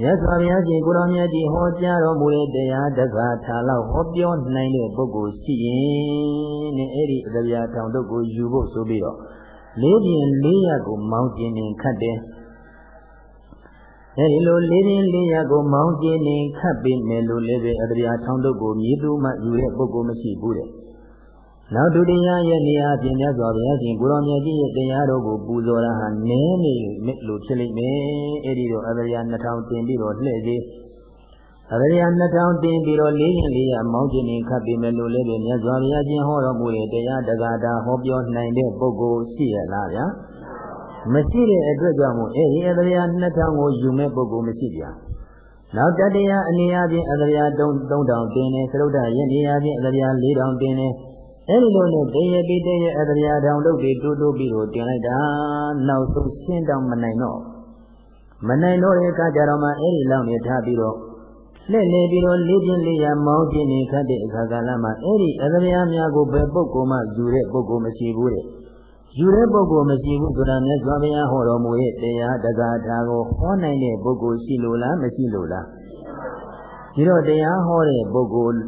A: ရသော်ဘုရားရှင်ကိုရောမြတ်ကြီးဟောကြားတော်မူတဲ့တရားတက္ကထာလောက်ဟောပြောနိုင်တဲ့ပုဂ္ဂိုလ်ရှိရင်နဲ့အဲ့ဒီအတဗျာထောင်တုတ်ကိုယူဖို့ဆိုပြီးတော့လေးပြင်လေးရကိုမောင်းကျင်နေခတ်တယ်အဲဒီလိုလေးပြင်လေးရကိုမောင်းကျင်နေခတ်ပြီးမယ်လို့လည်းပဲအတဗျာထောင်တုတ်ကိုမြေသူမှယူတဲ့ပုဂ္ဂိုလ်မရှိဘူးတဲ့ နောက်ဒုတိယရဲ့နေရာပြင်မြတ်စွာဘုရားရှင်ကိုရောင်မြတ်ကြီးရဲ့တရားတော်ကိုပူဇော်တာဟာနည်းနေလို့ဖြစ်လိမ့်မယ်။အဲဒီတော့အရိယာ2000တင်ပြီးတော့လှည့်စေအရိယာ2000တင်ပြီးတော့လေးရင်လေးရမောင်းခြင်းနေခတ်ပြီးမယ်လို့လည်းပဲမြတ်စွာဘုရားရှင်ဟောတော်မူတဲ့တရားတက္ကတာဟောပြောနိုင်တဲ့ပုဂ္ဂိုလ်ရှိရလားဗျာ။မရှိတဲ့အတွက်ကြောင့်မို့အဲဒီအရိယာ2000ကိုယူမဲ့ပုဂ္ဂိုလ်မရှိပြန်။နောက်တတရားအနေအချင်းအရိယာ3000တင်တယ်သရုတ်တရဲ့နေရာချင်းအရိယာ4000တင်တယ် အဲဒီလိုနဲ့တရေပြီးတရေအတရာတောင်လုပ်ပြီးတူတူပြီးတော့တင်လိုက်တာနောက်ဆုံးရှင်းတောင်မနိုင်တော့မနိုင်တော့တဲ့အခါကျတော့မှအဲဒီလောက်နေထားပြီးတော့လှည့်နေပြီးတော့လေးပြင်းလေးရမောင်းပြင်းနေခတ်တဲ့အခါကလည်းမှအဲဒီအတရာများကိုဘယ်ပုဂ္ဂိုလ်မှယူတဲ့ပုဂ္ဂိုလ်မရှိဘူးတဲ့ယူတဲ့ပုဂ္ဂိုလ်မရှိဘူးဆိုတာနဲ့သွားဘုရားဟောတော်မူရဲ့တရားတက္ကထာကိုဟောနိုင်တဲ့ပုဂ္ဂိုလ်ရှိလို့လားမရှိလို့လားဒီတော့တရားဟောတဲ့ပုဂ္ဂိုလ်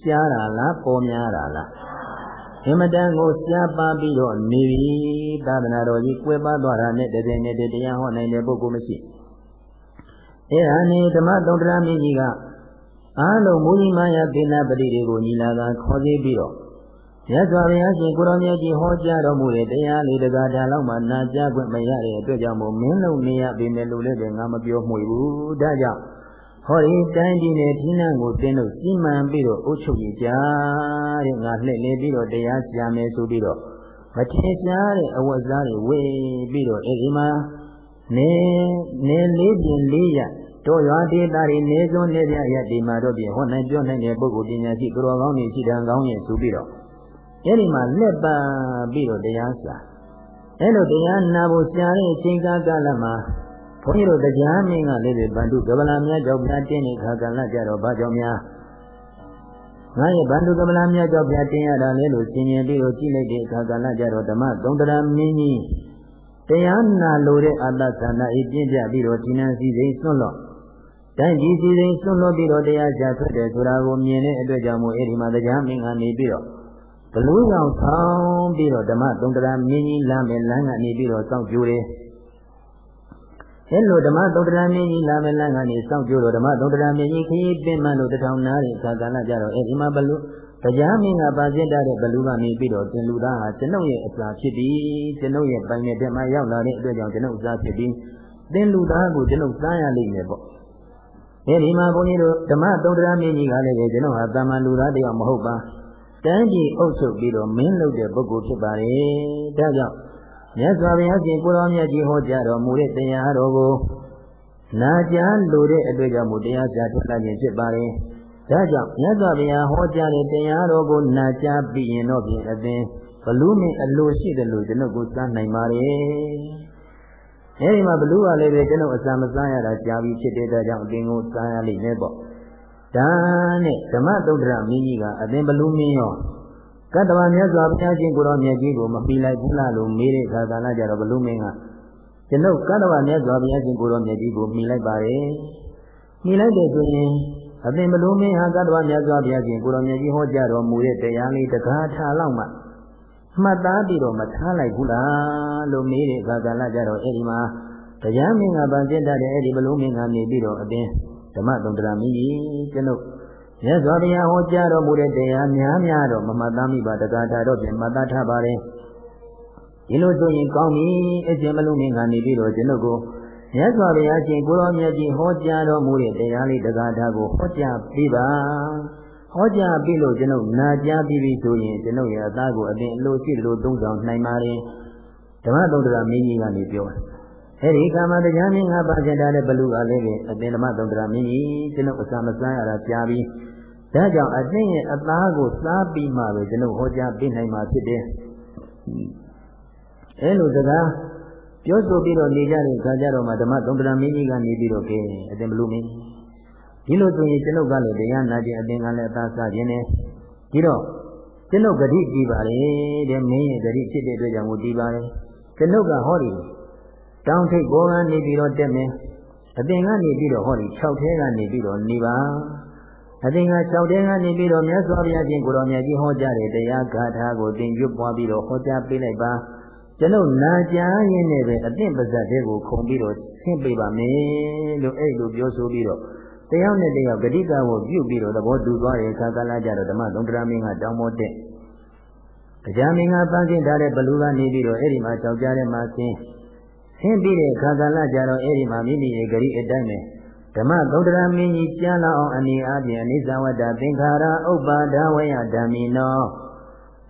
A: ရှားတာလားပေါ်များတာလား အင်မတန်ကိုရှားပါပြီးတော့နေပြီသာသနာတော်ကြီးကွယ်ပါသွားတာနဲ့တပြိုင်နက်တည်းတရားဟောနိုင်တဲ့ပုဂ္ဂိုလ်မရှိအဲဒါနဲ့ဓမ္မသုတ္တရာမင်းကြီးကအားလုံးမူကြီးမာယာသေနာပတိတွေကိုညီလာခံခေါ်သေးပြီးတော့မြတ်စွာဘုရားရှင်ကိုရောမြတ်ကြီးဟောကြားတော်မူတဲ့တရားလေးတကားဒါလောက်မှနာကြားခွင့်မရတဲ့အတွက်ကြောင့်မို့မင်းလုံးနေရပေမဲ့လို့လည်းငါမပြောမှွေဘူးဒါကြောင့် ဟောဒီတိုင်းပြည်နဲ့ဒီနန်းကိုတင်းလို့စီမံပြီးတော့အုပ်ချုပ်ရကြတဲ့ငါလှည့်လေပြီးတော့တရားရှာမယ်ဆိုပြီးတော့မထင်ရှားတဲ့အဝတ်စားတွေဝေပြီးတော့အဲဒီမှာနေနေလေးပြင်လေးရတို့ရွာဒေသတွေနေစွန်းနေပြရဒီမှာတော့ပြင်ဟောနိုင်ပြောနိုင်တဲ့ပုဂ္ဂိုလ်ပညာရှိသူတော်ကောင်းတွေရှိတယ်ကောင်းရဲ့ဆိုပြီးတော့အဲဒီမှာလက်ပံပြီးတော့တရားရှာအဲလိုတရားနာဖို့ရှားတဲ့အချိန်ကာလမှာ ဘုန်းကြီးတို့တရားမင်းကလည်းဗန္ဓုကဗလာမြတ်ကြောင့်ပြတင်းနေခါကလကြတော့ဘာကြောင့်များငါရဲ့ဗန္ဓုကဗလာမြတ်ကြောင့်ပြတင်းရတာလဲလို့ရှင်းရင်ပြီးတော့ကြည့်လိုက်တဲ့အခါကလကြတော့ဓမ္မသုံးတရားမင်းကြီးတရားနာလိုတဲ့အတ္တသန္တာဤပြင်းပြပြီးတော့ဒီနံစီစိန်စွန့်လော့တိုင်းကြီးစီစိန်စွန့်လော့ပြီးတော့တရားချထွက်တယ်ဆိုတာကိုမြင်တဲ့အတွက်ကြောင့်မို့အဲ့ဒီမှာတရားမင်းကနေပြီးတော့ဘလူးဆောင်ဆောင်ပြီးတော့ဓမ္မသုံးတရားမင်းကြီးလမ်းမယ်လမ်းကနေပြီးတော့စောင့်ကြိုးတယ် အဲလိုဓမ္မသုတ္တရာမင်းကြီးလာမလန်းကနေစောင့်ကြိုးတော့ဓမ္မသုတ္တရာမင်းကြီးခရီးပင်မှလို့တထောင်နားတဲ့အခါကလည်းကြတော့အဲဒီမှာဘလူတရားမင်းကပါစစ်တဲ့ဘလူကနေပြီးတော့သင်လူသားဟာကျွန်ုပ်ရဲ့အစာဖြစ်ပြီးကျွန်ုပ်ရဲ့ပိုင်တဲ့တက်မှရောက်လာတဲ့အတွက်ကြောင့်ကျွန်ုပ်အစာဖြစ်ပြီးသင်လူသားကိုကျွန်ုပ်စားရလိမ့်မယ်ပေါ့အဲဒီမှာဘုန်းကြီးတို့ဓမ္မသုတ္တရာမင်းကြီးကလည်းကျွန်တော်ဟာတာမန်လူသားတယောက်မဟုတ်ပါတန်းကြီးအုပ်ချုပ်ပြီးတော့မင်းလုပ်တဲ့ပုဂ္ဂိုလ်ဖြစ်ပါလေဒါကြောင့် မြတ်စွာဘုရားရှင်ကိုရောမြတ်ကြီးဟောကြားတော်မူတဲ့တရားတော်ကိုနာကြားလိုတဲ့အတွေ့အကြုံမှုတရားကြားထွက်လာခြင်းဖြစ်ပါလေ။ဒါကြောင့်မြတ်စွာဘုရားဟောကြားတဲ့တရားတော်ကိုနာကြားပြီးရင်တော့ဖြင့်အသင်ဘလူးနဲ့အလိုရှိတယ်လို့ကျွန်ုပ်ကိုစားနိုင်ပါလေ။အဲဒီမှာဘလူးကလည်းပဲကျွန်ုပ်အစာမစားရတာကြာပြီဖြစ်တဲ့အတွက်ကြောင့်အသင်ကိုစားရလိမ့်မယ်ပေါ့။ဒါနဲ့ဓမ္မသုဒ္ဓရမင်းကြီးကအသင်ဘလူးမင်းရော ကတ္တဝမြတ်စွာဘုရားရှင်ကိုရောမြတ်ကြီးကိုမပြီးလိုက်ဘူးလားလို့မေးတဲ့အခါကလည်းကြတော့ဘလူမင်းကကျွန်ုပ်ကတ္တဝမြတ်စွာဘုရားရှင်ကိုရောမြတ်ကြီးကိုမှီလိုက်ပါတယ်မှီလိုက်တဲ့ဆိုရင်အသင်ဘလူမင်းဟာကတ္တဝမြတ်စွာဘုရားရှင်ကိုရောမြတ်ကြီးဟောကြားတော်မူတဲ့တရားလေးတကားထားလောက်မှမှတ်သားပြီးတော့မထားလိုက်ဘူးလားလို့မေးတဲ့အခါကလည်းကြတော့အဲ့ဒီမှာတရားမင်းကဗန်ကျင့်တတ်တဲ့အဲ့ဒီဘလူမင်းကနေပြီးတော့အသင်ဓမ္မတုံတရာမင်းကြီးကျွန်ုပ် မြတ်စွာဘုရားဟောကြားတော်မူတဲ့တရားများများတော့မမှတ်သားမိပါတက္ကတာတော့ပြန်မှတ်သားထားပါတယ်ဒီလိုဆိုရင်ကောင်းပြီအရှင်မလုံးမင်းကနေပြီးတော့ကျွန်ုပ်ကိုမြတ်စွာဘုရားရှင်ကိုရောမြတ်ကြီးဟောကြားတော်မူတဲ့တရားလေးတကားထားကိုဟောကြားပေးပါဟောကြားပြီးလို့ကျွန်ုပ်နာကြားပြီးပြီဆိုရင်ကျွန်ုပ်ရဲ့အသားကိုအတင်အလိုရှိလို့သုံးဆောင်နိုင်ပါလေဓမ္မသုဒ္ဓရာမင်းကြီးကနေပြောတယ် အဲဒီကာမတရားမင်းငါပါကျင်တာတဲ့ဘလူကလည်းပဲအတင်ဓမ္မသုဒ္ဓရာမင်းကြီးကျွန်ုပ်အစာမစားရတာကြားပြီးဒါကြောင့်အတင်ရဲ့အသားကိုစားပြီးမှပဲကျွန်ုပ်ဟောကြားပေးနိုင်မှာဖြစ်တယ်အဲလိုစကားပြောဆိုပြီးတော့နေကြတဲ့ခါကြတော့မှဓမ္မသုံးတရမင်းကြီးကနေပြီးတော့ကဲအတင်ဘလူမင်းဒီလိုဆိုရင်ကျွန်ုပ်ကလည်းတရားနာခြင်းအတင်ကလည်းအသာစားခြင်းနဲ့ဒီတော့ကျွန်ုပ်ဂတိတည်ပါလေတဲ့မင်းရဲ့ဂတိဖြစ်တဲ့အတွက်ကြောင့်ကိုတည်ပါလေကျွန်ုပ်ကဟောဒီ တောင်းထိပ်ဘောကနေပြီးတော့တက်မယ်အတင်ကနေပြီးတော့ဟောဒီ6ထဲကနေပြီးတော့နေပါအတင်က6ထဲကနေပြီးတော့မြတ်စွာဘုရားရှင်ကိုတော်မြတ်ကြီးဟောကြားတဲ့တရားဂါထာကိုသင်ကျွပွားပြီးတော့ဟောကြားပေးလိုက်ပါကျွန်ုပ်နာကြားရင်းနဲ့ပဲအသင့်ပါဇတ်တွေကိုခုံပြီးတော့ဆင်းပေးပါမယ်လို့အဲ့လိုပြောဆိုပြီးတော့တယောက်နဲ့တယောက်ဂတိကဝပြုတ်ပြီးတော့သဘောတူသွားတဲ့အခါကလာကြတော့ဓမ္မသုံးတရာမင်းကတောင်းပေါ်တဲ့တရားမင်းကပန်းကျင်ထားတဲ့ဘလူကနေပြီးတော့အဲ့ဒီမှာကြောက်ကြတဲ့မှာဆင်း ဆင်းပြီးတဲ့အခါကလာကြတော့အဲ့ဒီမှာမိမိရဲ့ဂတိအတိုင်းပဲဓမ္မသုဒ္ဓရာမင်းကြီးကြားလာအောင်အနေအချင်းအနိစ္စဝတ္တသင်္ခါရဥပ္ပါဒဝယဓမ္မိနော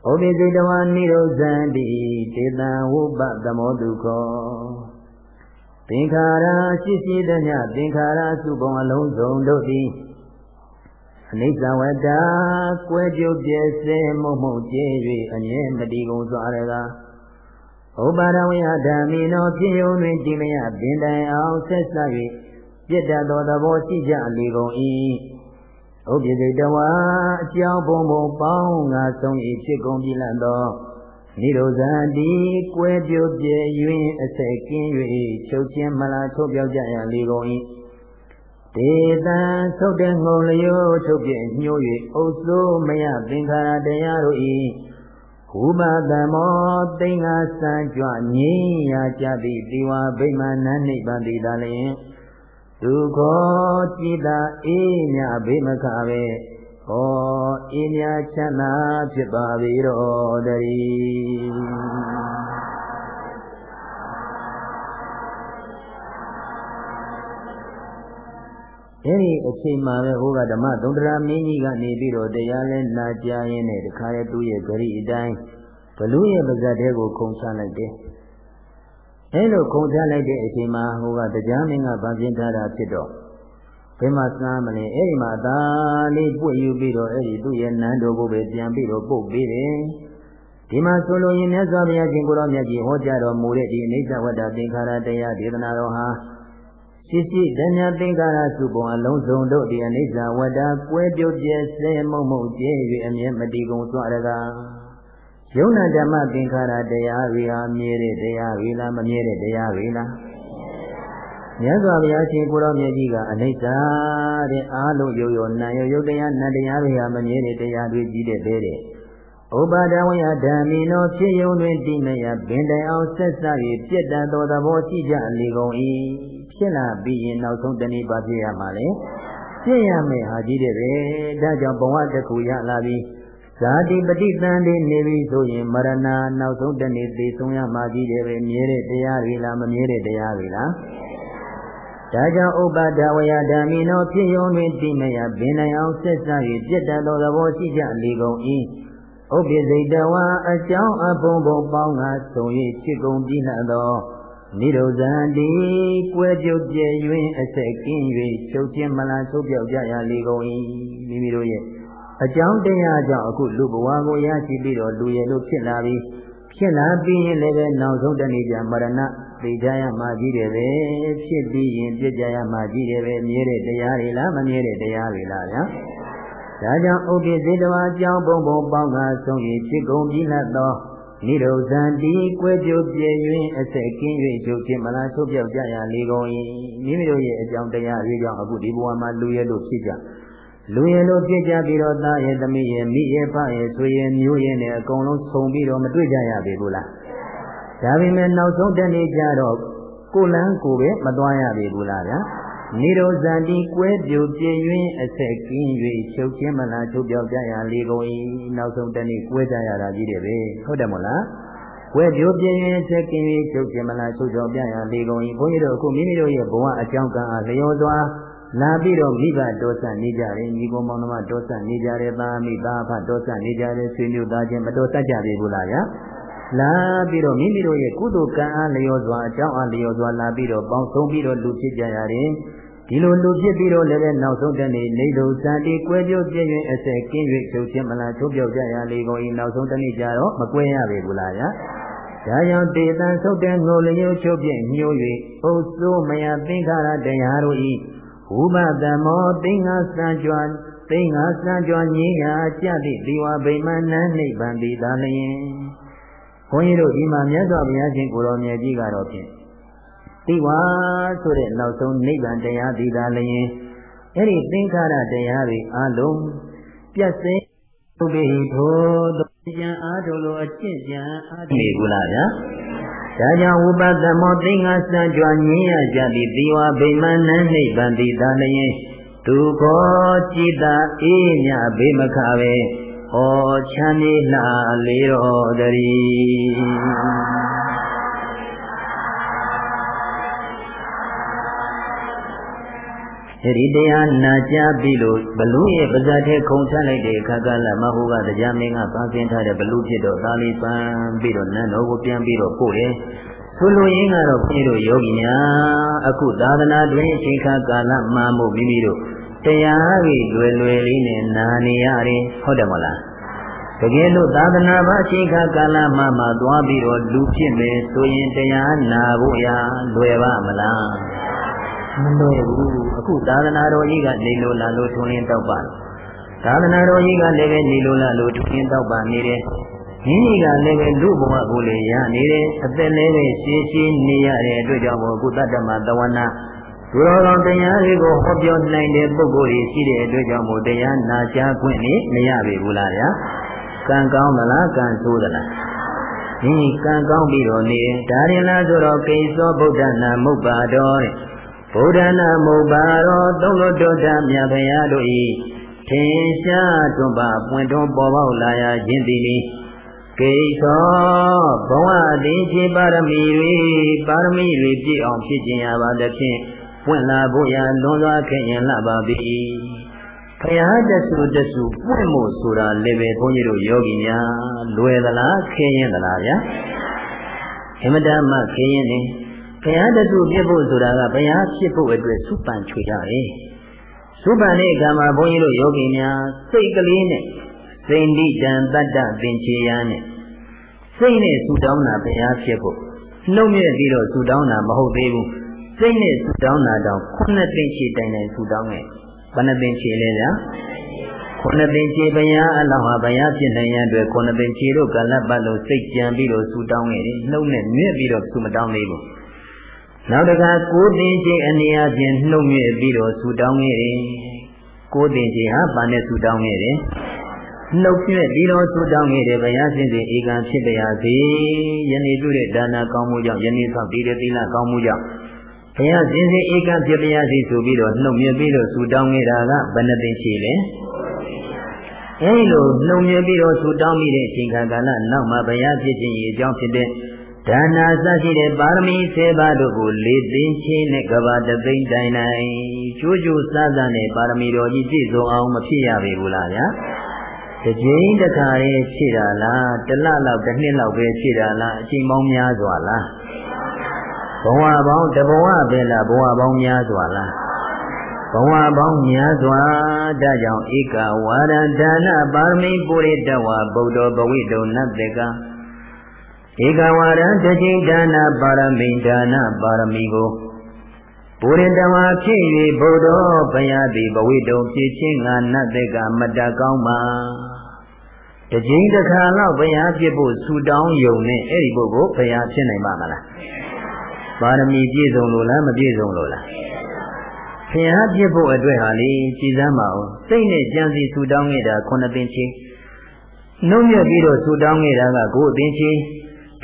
A: ဩပိစိတဝါနိရောဇန္တိတေတံဝုပသမောတုခောသင်္ခါရရှိရှိသည်ညသင်္ခါရစုပုံအလုံးစုံတို့သည်အနိစ္စဝတ္တကွဲပြုတ်ပြဲစဲမုံမုံကျဲ၍အမြဲမတည်ကုန်စွာရက ဥပါဒဝယဓမ္မိနောဖြစ်ယုံတွင်တည်မယပင်တိုင်အောင်ဆက်ဆက်၍ပြစ်တတ်သောသဘောရှိကြလေကုန်၏ဥပ္ပဇိတဝါအကြောင်းဘုံဘုံပေါင်းငါဆုံး၏ဖြစ်ကုန်ပြီလတ်သောနိရောဇန်ဒီကွဲပြုတ်ပြဲ၍အစက်ကင်း၍ချုပ်ချင်းမလားထုတ်ပြောက်ကြရလေကုန်၏ဒေတံသုတ်တဲ့ငုံလျိုးထုတ်ပြဲညှိုး၍အုပ်စိုးမယသင်္ခါရတရားတို့၏ ဥပသမောသိင်္ဂါစံကြွငြိမ်းရာကြသည်ဒီဝဗိမာန်နနိဗ္ဗာန်တည်တာလျင်ဒုက္ခจิตာအေးမြဘေမခပဲဟောအေးမြချမ်းသာဖြစ်ပါပြီတော်တည်း အဲဒီအချိန်မှာပဲဟိုကဓမ္မသုံးတရားမင်းကြီးကနေပြီးတော့တရားလဲနာကြားရင်းနဲ့တခါလေသူ့ရဲ့ဂရိအတိုင်းဘလူရဲ့ပါဇက်တဲကိုခုံချလိုက်တယ်အဲလိုခုံချလိုက်တဲ့အချိန်မှာဟိုကတရားမင်းကဗန်ပြင်းထားတာဖြစ်တော့ဘယ်မှာစမ်းမလဲအဲ့ဒီမှာဒါလေးပွင့်ယူပြီးတော့အဲ့ဒီသူ့ရဲ့နန်းတော်ကိုပဲပြန်ပြီးတော့ပုတ်ပေးတယ်ဒီမှာဆိုလို့ရင်မြတ်စွာဘုရားရှင်ကိုရောမြတ်ကြီးဟောကြားတော်မူတဲ့ဒီအိဋ္ဌဝတ္တသင်္ခါရတရားဒေသနာတော်ဟာ ရှိရှိတဏှာသင်္ခါရစုပုံအလုံးစုံတို့ဒီအနိစ္စဝတ္တကွဲပြုတ်ပြဲဆဲမုံမုံကျဲ၍အမြဲမတည်ကုန်စွာရကားယုံနာဓမ္မသင်္ခါရတရားတွေဟာမြဲတဲ့တရားတွေလားမမြဲတဲ့တရားတွေလားမြတ်စွာဘုရားရှင်ကိုရောမြတ်ကြီးကအနိစ္စတဲ့အားလုံးယုံယုံနာယုံယုံတရားနတ်တရားတွေဟာမမြဲတဲ့တရားတွေကြီးတဲ့ပဲတဲ့ဥပါဒဝယဓမ္မိနောဖြစ်ယုံတွင်တိမယပင်တိုင်အောင်ဆက်စပ်၍ပြက်တတ်သောသဘောရှိကြလေကုန်၏ ဖြစ်လာပြီးရင်နောက်ဆုံးတနည်းပါဖြစ်ရမှာလေပြည့်ရမယ်ဟာကြီးတဲ့ပဲဒါကြောင့်ဘဝတစ်ခုရလာပြီးဇာတိပฏิတန်တွေနေပြီဆိုရင်မရဏနောက်ဆုံးတနေ့သိဆုံးရမှာကြီးတယ်ပဲမြဲတဲ့တရားတွေလားမမြဲတဲ့တရားတွေလားဒါကြောင့်ဥပဒဝယဓမ္မိနောဖြစ်ယုံတွင်တိမယပင်နိုင်အောင်ဆက်စပ်၍ပြတ်တတ်သောသဘောရှိကြလေကုန်၏ဥပ္ပဇိတဝါအကြောင်းအဘုံဘုံပေါင်းကဆုံး၍ဖြစ်ကုန်ပြီနှံ့သော နိရောဇန်တိကွဲပြုတ်ပြဲ၍အဆက်ကင်း၍ချုပ်ချင်းမလားချုပ်ပြောက်ကြရလေကုန်၏မိမိတို့ရဲ့အကြောင်းတရားကြောင့်အခုလူဘဝကိုရရှိပြီးတော့လူရဲ့လို့ဖြစ်လာပြီးဖြစ်လာပြီးရင်လည်းပဲနောက်ဆုံးတနေ့ကျမရဏသိကြရမှာကြီးတယ်ပဲဖြစ်ပြီးရင်ပြစ်ကြရမှာကြီးတယ်ပဲမြဲတဲ့တရားတွေလားမမြဲတဲ့တရားတွေလားဗျာဒါကြောင့်ဥပ္ပဇေတဝါအကြောင်းဘုံဘုံပေါင်းကားဆုံး၍ဖြစ်ကုန်ပြီးနှတ်သော နိရောဇန်တီကွဲပြုတ်ပြည့်၍အဆက်ကင်း၍ချုပ်ခြင်းမလားထုတ်ပြောက်ကြရလေကုန်၏မိမိတို့ရဲ့အကြောင်းတရားတွေကြောင့်အခုဒီဘဝမှာလူရဲလို့ဖြစ်ကြလူရဲလို့ဖြစ်ကြပြီးတော့သားရဲ့သမီးရဲ့မိရဲ့ဖရဲ့ဆွေရဲ့မျိုးရဲ့နဲ့အကုန်လုံးဆုံပြီးတော့မတွေ့ကြရပေဘူးလားဒါပေမဲ့နောက်ဆုံးတနေ့ကျတော့ကိုလန်းကိုပဲမသွားရပေဘူးလားဗျာ နိရောဇန်တိကွဲပြိုပြင်း၍အဆက်ကင်း၍ချုပ်ချင်းမလားချုပ်ပြောက်ကြရလေကုန်၏နောက်ဆုံးတနေ့ကွဲကြရတာကြီးတယ်ပဲဟုတ်တယ်မို့လားကွယ်ပြိုပြင်းရင်ချက်ကင်း၍ချုပ်ခြင်းမလားချုပ်တော်ပြရလေကုန်၏ဘုန်းကြီးတို့အခုမိမိတို့ရဲ့ဘဝအကြောင်းကံအားလျော်စွာလာပြီးတော့မိဘတောဆနေကြတယ်ညီကောင်မောင်နှမတောဆနေကြတယ်သားမိသားဖတောဆနေကြတယ်ဆွေမျိုးသားချင်းမတော်တတ်ကြပြီဘူးလားဗျာလာပြီးတော့မိမိတို့ရဲ့ကုသိုလ်ကံအားလျော်စွာအကြောင်းအားလျော်စွာလာပြီးတော့ပေါင်းဆုံးပြီးတော့လူဖြစ်ကြရတယ် ဒီလိုလူဖြစ်ပြီးတော့လည်းပဲနောက်ဆုံးတနေ့နေတို့စံတီကွဲပြောပြည့်ရင်အစက်ကင်း၍ချုပ်ချင်းမလားချုပ်ပြောက်ကြရလေကုန်၏နောက်ဆုံးတနေ့ကျတော့မကွဲရပေဘူးလားဗျာဒါကြောင့်တေတံဆုတ်တဲ့ငိုလျုပ်ချုပ်ပြည့်ညှိုး၍အုပ်စိုးမယသင်္ခါရတရားတို့၏ဥပဒမောသိငါစံကြွသိငါစံကြွညင်းရာကြသည့်ဒီဝဗိမာန်နှိဗ္ဗံတိသာလျင်ဘုန်းကြီးတို့ဒီမှာမြတ်စွာဘုရားရှင်ကိုတော်မြတ်ကြီးကတော့ဖြင့် တိဝါဆိုတဲ့နောက်ဆုံးနိဗ္ဗာန်တရားဒီသာလျင်အဲ့ဒီသင်္ခါရတရားတွေအလုံးပြတ်စဲဘုဘေထိုကြံအားထုတ်လို့အကျင့်ကြံအားထုတ်နေဘူးလားဗျာဒါကြောင့်ဝိပဿမောသိငါစံကြွညင်းရကြသည်ဒီဝဗိမာန်နိဗ္ဗာန်ဒီသာလျင်ဒုက္ခจิตအေးမြဘေမခပဲဩချမ်းမြေလှလေတော်တည်း အဲ့ဒီတရားနာကြားပြီးလို့ဘလူးရဲ့ပါဇာထဲခုံချလိုက်တဲ့အခါကလည်းမဟုတ်ကတရားမင်းကပန်းစင်းထားတဲ့ဘလူးဖြစ်တော့သားလေးပန်းပြီးတော့နန်းတော်ကိုပြန်ပြီးတော့ပို့တယ်ဆိုလိုရင်းကတော့ပြည်တို့ယောဂီများအခုသာသနာတွင်အချိန်ခါကာလမှမို့မိမိတို့တရားကြီးလွယ်လွယ်လေးနဲ့နာနေရတယ်ဟုတ်တယ်မလားတကယ်လို့သာသနာ့ဘာအချိန်ခါကာလမှမှသွားပြီးတော့လူဖြစ်မယ်ဆိုရင်တရားနာဖို့ရလွယ်ပါမလား မလွယ်ဘူးအခုသာသနာတော်ကြီးကနေလို့လာလို့ထွန်းလင်းတော့ပါသာသနာတော်ကြီးကလည်းပဲနေလို့လာလို့ထွန်းလင်းတော့ပါနေတယ်မိမိကလည်းပဲလူဘဝကိုလေရနေတယ်အသက်လည်းပဲရှည်ရှည်နေရတဲ့အတွက်ကြောင့်မို့အခုတတ္တမတဝနာသူတော်ကောင်းတရားတွေကိုဟောပြောနိုင်တဲ့ပုဂ္ဂိုလ်တွေရှိတဲ့အတွက်ကြောင့်မို့တရားနာကြားခွင့်နေမရပြီဘူးလားဗျာကံကောင်းသလားကံဆိုးသလားဒီကံကောင်းပြီးတော့နေဒါရင်လားဆိုတော့ကိသောဗုဒ္ဓနာမုပ္ပါတော်တဲ့ ဗုဒ္ဓနာမုပ္ပါရောသုံးလို့တော်တာမြတ်ဘုရားတို့ဤထင်ရှားတွန်းပါပွင့်တွန်းပေါ်ပေါက်လာရခြင်းသည်ကိသောဘဝတည်ခြင်းပါရမီတွေပါရမီတွေပြည့်အောင်ဖြစ်ခြင်းရပါသဖြင့်ပွင့်လာဖို့ရလွန်စွာခဲ့ရင်လှပါပြီဘုရားတဆူတဆူပွင့်မို့ဆိုတာလည်းပဲဘုန်းကြီးတို့ယောဂီများလွယ်သလားခင်းရင်သလားဗျာအမတမခင်းရင်နေ ဘုရားတတုဖြစ်ဖို့ဆိုတာကဘုရားဖြစ်ဖို့အတွက်စုပန်ချွေရတယ်။စုပန်တဲ့အခါမှာဘုန်းကြီးတို့ယောဂီများစိတ်ကလေးနဲ့စိန္တိတံတတ္တသင်္ချေယနဲ့စိတ်နဲ့ဆူတောင်းတာဘုရားဖြစ်ဖို့နှုတ်မြဲပြီးတော့ဆူတောင်းတာမဟုတ်သေးဘူး။စိတ်နဲ့ဆူတောင်းတာတော့ခုနှစ်သိန်းချေတိုင်တိုင်ဆူတောင်းခဲ့။ဘယ်နှသိန်းချေလဲဗျာ။ခုနှစ်သိန်းချေဘုရားအလောင်းဟာဘုရားဖြစ်နိုင်ရန်အတွက်ခုနှစ်သိန်းချေတို့ကလပ်ပတ်လို့စိတ်ကြံပြီးတော့ဆူတောင်းခဲ့တယ်။နှုတ်နဲ့မြဲပြီးတော့ဆူမတောင်းသေးဘူး။ နောက်တခါကိုသိချင်းအနေအချင်းနှုတ်မြဲပြီးတော့ဆူတောင်းခဲ့တယ်။ကိုသိချင်းဟာဗာနဲ့ဆူတောင်းခဲ့တယ်။နှုတ်မြဲပြီးတော့ဆူတောင်းခဲ့တယ်ဘုရားရှင်စီဧကံဖြစ်ပါစေ။ယနေ့ပြုတဲ့ဒါနာကောင်းမှုကြောင့်ယနေ့ဆောက်တည်တဲ့သီလကောင်းမှုကြောင့်ဘုရားရှင်စီဧကံဖြစ်ပါစေဆိုပြီးတော့နှုတ်မြဲပြီးတော့ဆူတောင်းခဲ့တာကဘယ်နှသိရှိလဲ။အဲဒီလိုနှုံမြဲပြီးတော့ဆူတောင်းမိတဲ့အချိန်ကာလနောက်မှာဘုရားဖြစ်ခြင်းရဲ့အကြောင်းဖြစ်တဲ့ ဒါနာစရှိတဲ့ပါရမီ7ပါးတို့ကိုလေးသိင်းချင်းနဲ့ကဘာတသိန်းတိုင်တိုင်ကျိုးကျိုးစစနဲ့ပါရမီတော်ကြီးပြည့်စုံအောင်မဖြစ်ရပေဘူးလားဗျာတစ်ကြိမ်တစ်ခါလေးဖြည့်တာလားတစ်လလောက်တစ်နှစ်လောက်ပဲဖြည့်တာလားအချိန်ပေါင်းများစွာလားဘဝပေါင်းတဘဝပဲလားဘဝပေါင်းများစွာလားဘဝပေါင်းများစွာဒါကြောင့်ဧကဝါရဒါနပါရမီပုရိတဝဗုဒ္ဓဘဝိတုံနတ်တေက ဧကဝရတချိန်ဒါနပါရမိဒါနပါရမီကိုပုရိတဝါဖြစ်၍ဘုဒ္ဓဘုရားသည်ဘဝိတုံဖြစ်ခြင်းငါနတ်တဲ့ကမတကောင်းပါတချိန်တစ်ခါတော့ဘုရားဖြစ်ဖို့ဆူတောင်းယုံနဲ့အဲ့ဒီပုဂ္ဂိုလ်ဘုရားဖြစ်နိုင်ပါမလားပါရမီပြည့်စုံလို့လားမပြည့်စုံလို့လားဘုရားဖြစ်ဖို့အတွက်ဟာလေကြည်စမ်းပါဦးစိတ်နဲ့ကြံစီဆူတောင်းနေတာခုနှစ်ပင်ချင်းနှုံးမြပြီးတော့ဆူတောင်းနေတာကကိုယ်အပင်ချင်း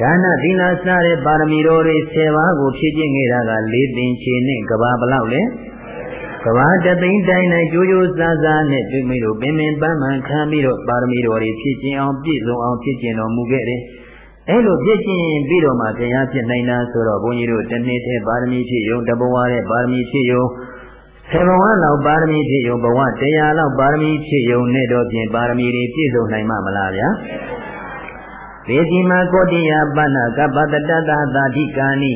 A: ဒါနသီလစတဲ့ပါရမီတော်တွေ10ပါးကိုဖြည့်ကျင့်ခဲ့တာက၄သိန်းချေနဲ့ကဘာဘလောက်လဲကဘာတသိန်းတိုင်းတိုင်းကြိုးကြိုးစားစားနဲ့တွေ့မိလို့ပင်ပင်ပန်းပန်းခံပြီးတော့ပါရမီတော်တွေဖြည့်ကျင့်အောင်ပြည့်စုံအောင်ဖြည့်ကျင့်တော်မူခဲ့တယ်အဲ့လိုပြည့်ကျင်ပြီးတော့မှတရားဖြစ်နိုင်တာဆိုတော့ဘုန်းကြီးတို့တနေ့တည်းပါရမီဖြစ်ယုံတဘဝရဲ့ပါရမီဖြစ်ယုံဆေဘဝလောက်ပါရမီဖြစ်ယုံဘဝတရားလောက်ပါရမီဖြစ်ယုံနဲ့တော့ပြင်ပါရမီတွေပြည့်စုံနိုင်မှာမလားဗျာ ဒေတိမကောတိယပဏကပ္ပတတတသာတိကာနိ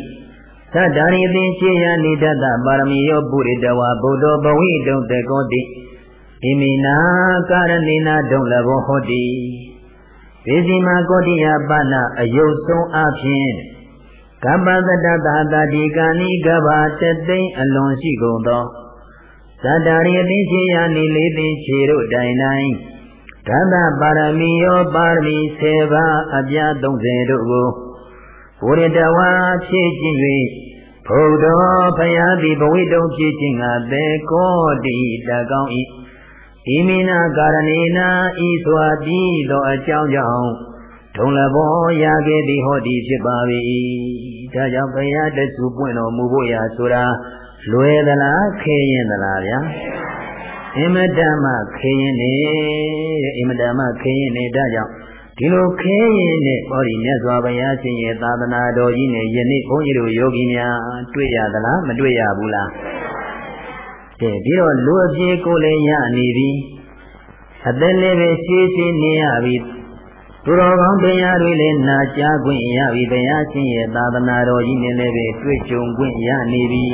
A: သတ္တရိသင်ချေယနိတတပါရမီယောပုရိတဝဗုဒ္ဓဘဝိတုံတကောတိဣမိနာကာရဏိနာဒုံလဘောဟောတိဒေစီမာကောတိယပဏအယုတ်ဆုံးအဖြစ်ကပ္ပတတသာတာတိကာနိကဘာတသိမ့်အလွန်ရှိကုန်သောသတ္တရိအသိချေယနိလေးသိချေတို့တိုင်တိုင် ဓမ္မပါရမီယောပါရမီ7ပါးအပြား30တို့ကိုဘုရတဝါဖြည့်ခြင်း၍ဘုဒ္ဓဖယားသည်ဘဝိတုံဖြည့်ခြင်းကသေကောတိတကောင်း၏ဣမိနာကာရဏေနာဤစွာပြီးသောအကြောင်းကြောင့်ဒုံလဘောရခဲ့သည်ဟောဒီဖြစ်ပါ၏ဒါကြောင့်ဘုရားတဆူပွင့်တော်မူဖို့ရာဆိုတာလွယ်သလားခဲရင်သလားဗျာ အင်မတန်မှခဲရင်နေအင်မတန်မှခဲရင်နေဒါကြောင့်ဒီလိုခဲရင်နဲ့ဟောဒီမြတ်စွာဘုရားရှင်ရဲ့သာသနာတော်ကြီးနဲ့ယနေ့ဘုန်းကြီးတို့ယောဂီများတွေ့ရသလားမတွေ့ရဘူးလားကဲပြီးတော့လူအပြေကိုလည်းရနေပြီအသက်လည်းပဲရှည်ရှည်နေရပြီသူတော်ကောင်းတရားတွေလည်းနာကြားခွင့်ရပြီတရားရှင်ရဲ့သာသနာတော်ကြီးနဲ့လည်းပဲတွေ့ကြုံခွင့်ရနေပြီ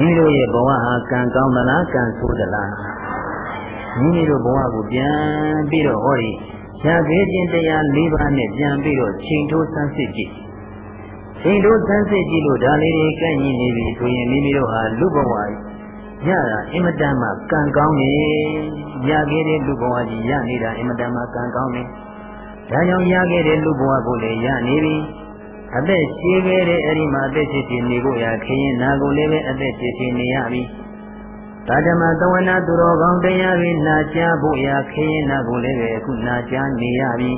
A: မိမိတို့ရဲ့ဘဝဟာကံကောင်းသလားကံဆိုးသလားမိမိတို့ဘဝကိုပြန်ပြီးတော့ဟောဒီရခဲ့ခြင်းတရား၄ပါးနဲ့ပြန်ပြီးတော့ချိန်ထိုးဆန်းစစ်ကြည့်ချိန်ထိုးဆန်းစစ်ကြည့်လို့ဒါလေးတွေကန့်ရင်နေပြီဆိုရင်မိမိတို့ဟာလူဘဝရတာအင်မတန်မှကံကောင်းနေရခဲ့တဲ့လူဘဝကြီးရနေတာအင်မတန်မှကံကောင်းနေဒါကြောင့်ရခဲ့တဲ့လူဘဝကိုလည်းရနေပြီ အသက်ရှည်ခဲ့တဲ့အဲ့ဒီမှာအသက်ရှည်ရှည်နေဖို့ရခရင်နာကိုလည်းပဲအသက်ရှည်ရှည်နေရပြီသာဓမသဝနာသူတော်ကောင်းတရားတွေနာကြားဖို့ရခရင်နာကိုလည်းပဲအခုနာကြားနေရပြီ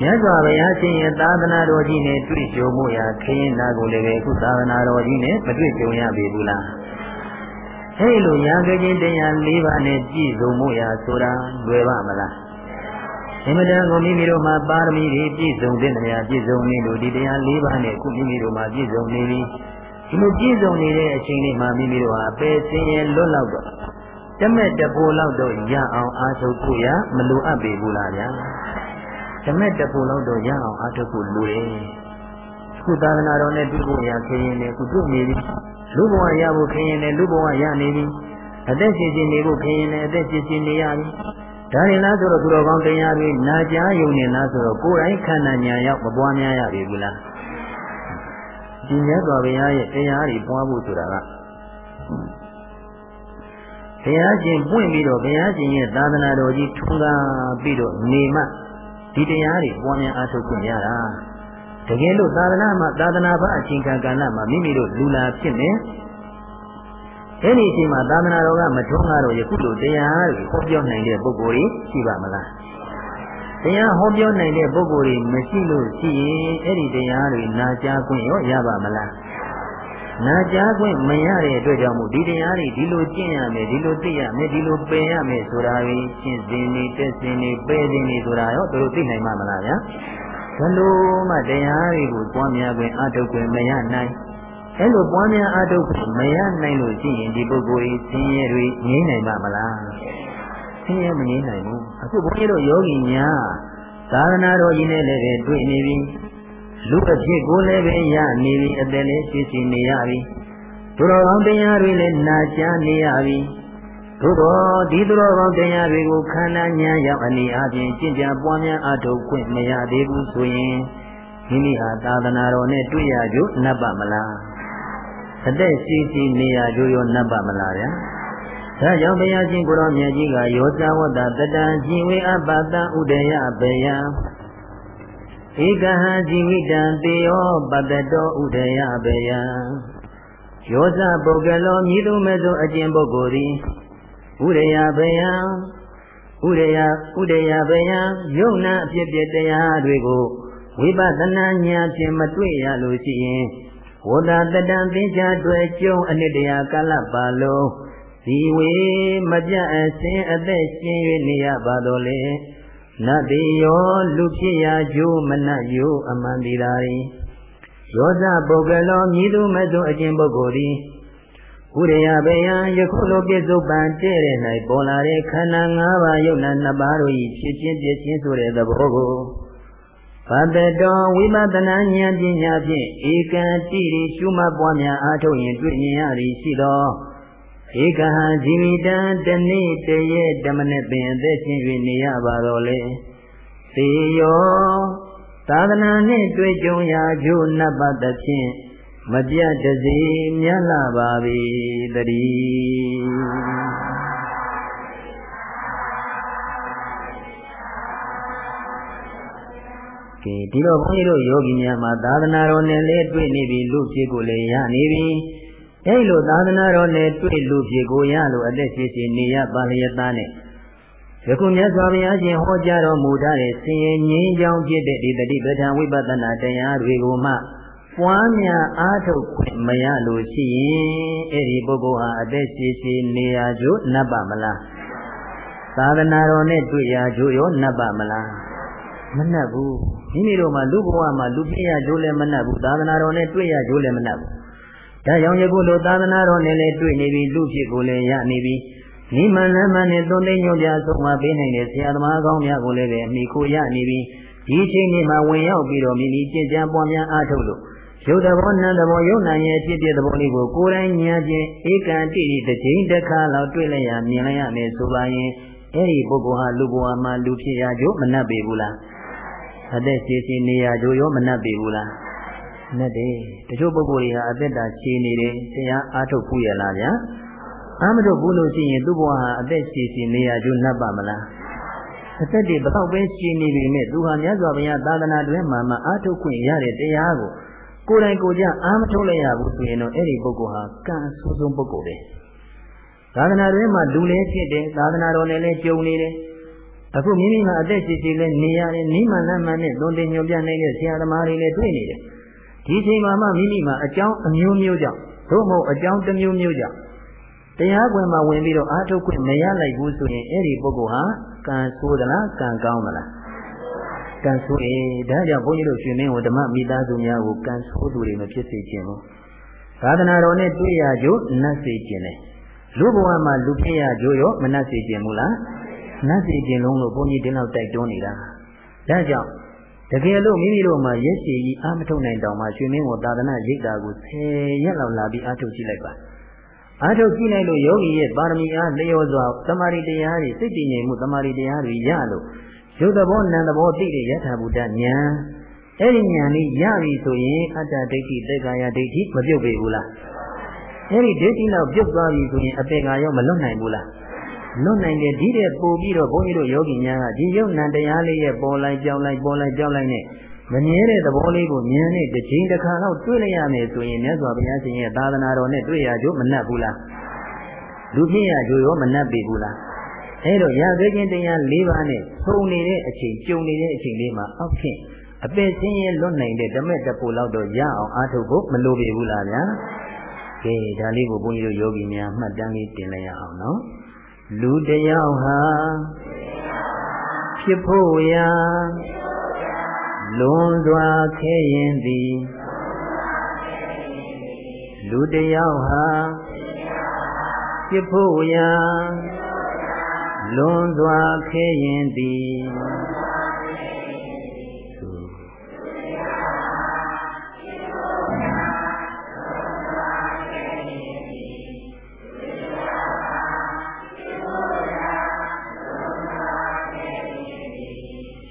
A: မြတ်စွာဘုရားရှင်ရဲ့သာသနာတော်ကြီးနဲ့တွေ့ကြုံမှုရာခရင်နာကိုလည်းပဲအခုသာသနာတော်ကြီးနဲ့မတွေ့ကြုံရပြီဘူးလားအဲ့လိုရာဂခြင်းတရား၄ပါးနဲ့ပြည့်စုံမှုရာဆိုတာလွယ်ပါမလား အမတန်ကိုမိမိတို့မှာပါရမီတွေပြည့်စုံတဲ့နေရာပြည့်စုံနေလို့ဒီတရား၄ပါးနဲ့အခုမိမိတို့မှာပြည့်စုံနေပြီဒီလိုပြည့်စုံနေတဲ့အချိန်လေးမှာမိမိတို့ဟာပယ်စင်ရဲ့လွတ်လောက်တော့တမက်တပိုလောက်တော့ရအောင်အားထုတ်ဖို့ရမလိုအပ်ပေဘူးလားဗျာတမက်တပိုလောက်တော့ရအောင်အားထုတ်ဖို့လိုတယ်ခုသာသနာတော်နဲ့ပြုဖို့ရခရင်နဲ့ခုတို့နေပြီလူဘဝရဖို့ခရင်နဲ့လူဘဝရနေပြီအသက်ရှင်ရှင်နေဖို့ခရင်နဲ့အသက်ရှင်ရှင်နေရပြီ ဒါရင်လားဆိုတော့သူတော်ကောင်းတရားတွေနာကြားယုံနေလားဆိုတော့ကိုယ်တိုင်ခန္ဓာညာရောက်မပွားများရပြီဘူးလားဒီမြတ်စွာဘုရားရဲ့တရားတွေပွားဖို့ဆိုတာကဘုရားရှင်ပွင့်ပြီးတော့ဘုရားရှင်ရဲ့သာသနာတော်ကြီးထွန်းကားပြီးတော့နေမှဒီတရားတွေပွားများအားထုတ်ခွင့်ရတာတကယ်လို့သာသနာမှာသာသနာ့ဘအချိန်ကာလမှာမိမိတို့လူလာဖြစ်နေ အဲ့ဒီအချိန်မှာသာသနာတော်ကမထွန်းကားတော့ယခုလိုတရားတွေဟောပြောနိုင်တဲ့ပုဂ္ဂိုလ်တွေရှိပါမလားတရားဟောပြောနိုင်တဲ့ပုဂ္ဂိုလ်တွေမရှိလို့ရှိရင်အဲ့ဒီတရားတွေနာကြားခွင့်ရောရပါမလားနာကြားခွင့်မရတဲ့အတွက်ကြောင့်မို့ဒီတရားတွေဒီလိုကျင့်ရမယ်ဒီလိုသိရမယ်ဒီလိုပယ်ရမယ်ဆိုတာတွေရှင်းစင်နေတက်စင်နေပယ်စင်နေဆိုတာရောသူတို့သိနိုင်မှာမလားဗျာဘလို့မှတရားတွေကိုပွားများခွင့်အထုတ်ခွင့်မရနိုင် အဲ့လိုပွားများအထုတ်ခွင့်မရနိုင်လို့ရှိရင်ဒီပုဂ္ဂိုလ်ကြီးဆင်းရဲတွေငြိမ့်နိုင်ပါမလားဆင်းရဲမငြိမ့်နိုင်ဘူးအခုဘုန်းကြီးတို့ယောဂီများသာသနာတော်ကြီးနဲ့လည်းပဲတွေ့နေပြီလူအဖြစ်ကိုလည်းပဲရနေပြီအသက်လည်းရှိရှိနေရပြီသူတော်ကောင်းတရားတွေလည်းနာကြားနေရပြီသို့တော့ဒီသူတော်ကောင်းတရားတွေကိုခန္ဓာဉာဏ်ရောက်အနေအချင်းကျင့်ကြံပွားများအထုတ်ခွင့်မရသေးဘူးဆိုရင်မိမိဟာသာသနာတော်နဲ့တွေ့ရကြနတ်ပါမလား အသက်ရှိရှိနေရကြရောနတ်ပါမလားဗျာဒါကြောင့်ဘုရားရှင်ကိုရောမြတ်ကြီးကယောဇဝတ္တတတံជីဝေအပတံဥဒယပေယံဧကဟံជីဝိတံတေယောပတတောဥဒယပေယံယောဇပုဂ္ဂလောမြည်သူမဲ့သောအကျင့်ပုဂ္ဂိုလ်သည်ဥဒယပေယံဥဒယဥဒယပေယံယုံနာအဖြစ်ပြတရားတွေကိုဝိပဿနာဉာဏ်ဖြင့်မတွေ့ရလို့ရှိရင် ဝဒတတံသင်္ချာတွေ့ကျုံအနှစ်တရာကာလပါလုံးဒီဝေမပြတ်အစင်အသက်ရှင်၍နေရပါတော်လေနတ်တိယောလူဖြစ်ရာကျိုးမနတ်ယိုအမှန်တိသာရီယောဇပုဂ္ဂလောမြည်သူမသွအကျင့်ပုဂ္ဂိုလ်သည်ဥရိယဘေယံယခုလိုပြစ္ဆုတ်ပံတဲ့တဲ့၌ပေါ်လာတဲ့ခန္ဓာ၅ပါးယုတ်နာနှစ်ပါးတို့၏ဖြစ်ခြင်းပြည့်ခြင်းဆိုတဲ့သဘောကို ဘတတောဝိပဿနာဉာဏ်ပညာဖြင့်ဧကံတိရိရှုမှတ်ပွားများအားထုတ်ရင်တွေ့မြင်ရသည်ရှိသောဧကဟံဇီဝိတံတနေ့တရေဓမ္မနဲ့ပင်အသက်ရှင်၍နေရပါတော့လေသေယောသာသနာနှင့်တွေ့ကြုံရာကျိုးနတ်ပတ်သဖြင့်မပြတ်တစေမြတ်လာပါပြီတည်း ကဲဒီတော့ဘုန်းကြီးတို့ယောဂီများမှာသာသနာတော်နဲ့လည်းတွေ့နေပြီလူဖြစ်ကိုလည်းရနေပြီအဲလိုသာသနာတော်နဲ့တွေ့လူဖြစ်ကိုရလို့အသက်ရှင်ရှင်နေရပါလျက်သားနဲ့ယခုမြတ်စွာဘုရားရှင်ဟောကြားတော်မူထားတဲ့ဆင်ရင်ငြင်းကြောင်းဖြစ်တဲ့ဒီတတိပဋ္ဌာန်ဝိပဿနာတရားတွေကိုမှပွားများအားထုတ်ခွင့်မရလို့ရှိရင်အဲ့ဒီပုဂ္ဂိုလ်ဟာအသက်ရှင်ရှင်နေရကြိုးနတ်ပါမလားသာသနာတော်နဲ့တွေ့ရကြိုးရောနတ်ပါမလား မနှက်ဘူးမိမိတို့မှာလူဘဝမှာလူပြည့်ရကြိုးလည်းမနှက်ဘူးသာသနာတော်နဲ့တွေ့ရကြိုးလည်းမနှက်ဘူးဒါကြောင့်ယခုလိုသာသနာတော်နဲ့လည်းတွေ့နေပြီလူဖြစ်ကိုလည်းရနေပြီနိမန်လမ်းမနဲ့သွန်သိညွှန်ပြဆုံးမပေးနိုင်တဲ့ဆရာသမားကောင်းများကိုလည်းပဲအမိခိုရနေပြီဒီအချိန်မှာဝင်ရောက်ပြီးတော့မိမိကျင့်ကြံပွားများအားထုတ်လို့ရုပ်တဘောနံတဘောယုံနာရဲ့ဖြစ်ဖြစ်သဘောလေးကိုကိုယ်တိုင်ညာချင်းဧကံတိတစ်ချိန်တစ်ခါလောက်တွေ့လိုက်ရမြင်လိုက်ရမယ်ဆိုပါရင်အဲ့ဒီပုဂ္ဂိုလ်ဟာလူဘဝမှာလူဖြစ်ရကြိုးမနှက်ပေဘူးလား အသက်ရှည်ရှည်နေရကြိုရောမနှက်ပေဘူးလားနှက်တယ်တချို့ပုဂ္ဂိုလ်တွေဟာအသက်တာရှည်နေတယ်တရားအားထုတ်ခုရလားဗျာအားမထုတ်ဘူးလို့ရှိရင်သူ့ဘဝဟာအသက်ရှည်ရှည်နေရကြိုနှက်ပါမလားအသက်တွေဘတော့ပဲရှည်နေပြီမဲ့သူဟာမြတ်စွာဘုရားသာသနာတွင်မှာမှအားထုတ်ခွင့်ရတဲ့တရားကိုကိုယ်တိုင်ကိုယ်ကျအားမထုတ်လိုက်ရဘူးဆိုရင်တော့အဲ့ဒီပုဂ္ဂိုလ်ဟာကံအဆိုးဆုံးပုဂ္ဂိုလ်ပဲသာသနာတွင်မှာလူလည်းဖြစ်တယ်သာသနာတော်နဲ့လည်းကြုံနေတယ် အခုမိမိမှာအသက်ရှင်ရှင်လဲနေရတယ်နိမလမ်းမှန်နဲ့သွန်တင်ညွှန်ပြနေတဲ့ဆရာသမားတွေလည်းတွေ့နေတယ်ဒီချိန်မှာမှမိမိမှာအကြောင်းအမျိုးမျိုးကြောင့်သို့မဟုတ်အကြောင်းတစ်မျိုးမျိုးကြောင့်တရားခွင်မှာဝင်ပြီးတော့အာထုတ်ခွင့်မရလိုက်ဘူးဆိုရင်အဲ့ဒီပုဂ္ဂိုလ်ဟာကံဆိုးသလားကံကောင်းသလားကံဆိုးတယ်ဒါကြောင့်ဘုန်းကြီးတို့ရှင်မင်းကိုဓမ္မမိသားစုများကိုကံဆိုးသူတွေမဖြစ်စေချင်ဘူးသာသနာတော်နဲ့တွေ့ရကြို့နတ်စေခြင်းတယ်လူဘဝမှာလူဖြစ်ရကြို့ရောမနတ်စေခြင်းဘူးလား နတ်စီကျင်လုံးလို့ဘုန်းကြီးဒီလောက်တိုက်တွန်းနေတာဒါကြောင့်တကယ်လို့မိမိတို့မှာရက်ရှည်ကြီးအာမထုတ်နိုင်တောင်မှရွှေမင်းဝသာသနာရိပ်တာကို10ရက်လောက်လာပြီးအာထုတ်ကြည့်လိုက်ပါအာထုတ်ကြည့်လိုက်လို့ယောဂီရဲ့ပါရမီအားလျော်စွာတမာရီတရားတွေစိတ်တည်ငြိမ်မှုတမာရီတရားတွေရလို့ရုပ်သဘောနာမ်သဘောသိတဲ့ယထာဘုဒ္ဓဉာဏ်အဲ့ဒီဉာဏ်လေးရပြီဆိုရင်အတ္တဒိဋ္ဌိသေကာယဒိဋ္ဌိမပြုတ်ပေဘူးလားအဲ့ဒီဒိဋ္ဌိနောက်ပြုတ်သွားပြီဆိုရင်အပေကာရောမလွတ်နိုင်ဘူးလား လွတ်နိုင်တယ်ဒီတဲ့ပို့ပြီးတော့ဘုန်းကြီးတို့ယောဂီများကဒီယုတ်နံတရားလေးရဲ့ပေါ်လိုက်ကြောင်းလိုက်ပေါ်လိုက်ကြောင်းလိုက်နဲ့မမြဲတဲ့သဘောလေးကိုမြင်နေတစ်ချိန်တစ်ခါတော့တွေ့လိုက်ရမယ်ဆိုရင်မြတ်စွာဘုရားရှင်ရဲ့သာသနာတော်နဲ့တွေ့ရကြိုးမနှက်ဘူးလားလူဖြစ်ရကြိုးရောမနှက်ပြီဘူးလားအဲတော့ရသေးခြင်းတရား၄ပါးနဲ့သုံနေတဲ့အချိန်ကြုံနေတဲ့အချိန်လေးမှာအောက်ဖြင့်အပင်စင်းရဲလွတ်နိုင်တဲ့ဓမ္မတပူလောက်တော့ရအောင်အားထုတ်ဖို့မလိုပေဘူးလားဗျာကဲဒါလေးကိုဘုန်းကြီးတို့ယောဂီများမှတ်တမ်းလေးတင်လိုက်ရအောင်နော် လူတယောက်ဟာဖြစ်ဖို့ရာလွန်စွာခဲရင်သည်လူတယောက်ဟာဖြစ်ဖို့ရာလွန်စွာခဲရင်သည်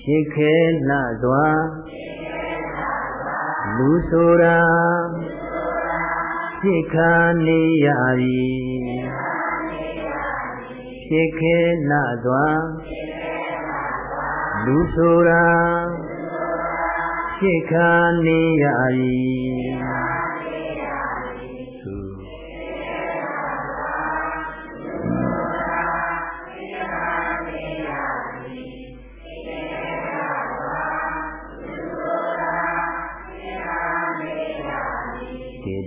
A: ရှိခဲလှစွာလူဆိုတာဖြစ်ခါနေရပြီဖြစ်ခဲလှစွာလူဆိုတာဖြစ်ခါနေရပြီ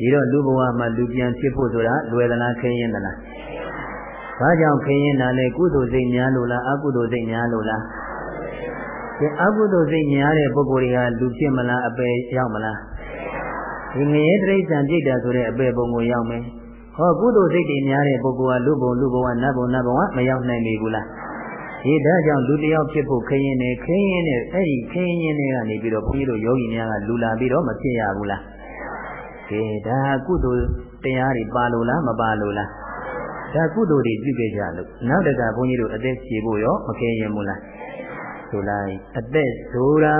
A: ဒီတော့လူဘဝမှာလူပြန်ဖြစ်ဖို့ဆိုတာလွယ်သလားခင်းရင်သလားဘာကြောင့်ခင်းရင်တာလဲကုသိုလ်စိတ်များလို့လားအကုသိုလ်စိတ်များလို့လားဒီအကုသိုလ်စိတ်များတဲ့ပုဂ္ဂိုလ်တွေကလူဖြစ်မလားအပယ်ရောက်မလားဒီငရဲတိရစ္ဆာန်ပြိတ္တာဆိုတဲ့အပယ်ပုံကိုရောက်မယ်ဟောကုသိုလ်စိတ်တွေများတဲ့ပုဂ္ဂိုလ်ကလူဘုံလူဘဝနတ်ဘုံနတ်ဘဝမရောက်နိုင်ပြီဘူးလားဒီဒါကြောင့်လူတယောက်ဖြစ်ဖို့ခရင်နဲ့ခရင်နဲ့အဲ့ဒီခရင်နဲ့ကနေပြီးတော့ဘုန်းကြီးတို့ယောဂီများကလူလာပြီးတော့မဖြစ်ရဘူးလား ကဲဒါကုသိုလ်တရားတွေပါလို့လားမပါလို့လားဒါကုသိုလ်တွေပြုခဲ့ကြလို့နောက်တကဘုန်းကြီးတို့အသက်ရှည်ဖို့ရောမခဲရင်ဘူးလားဆိုလိုက်အသက်ဆိုတာ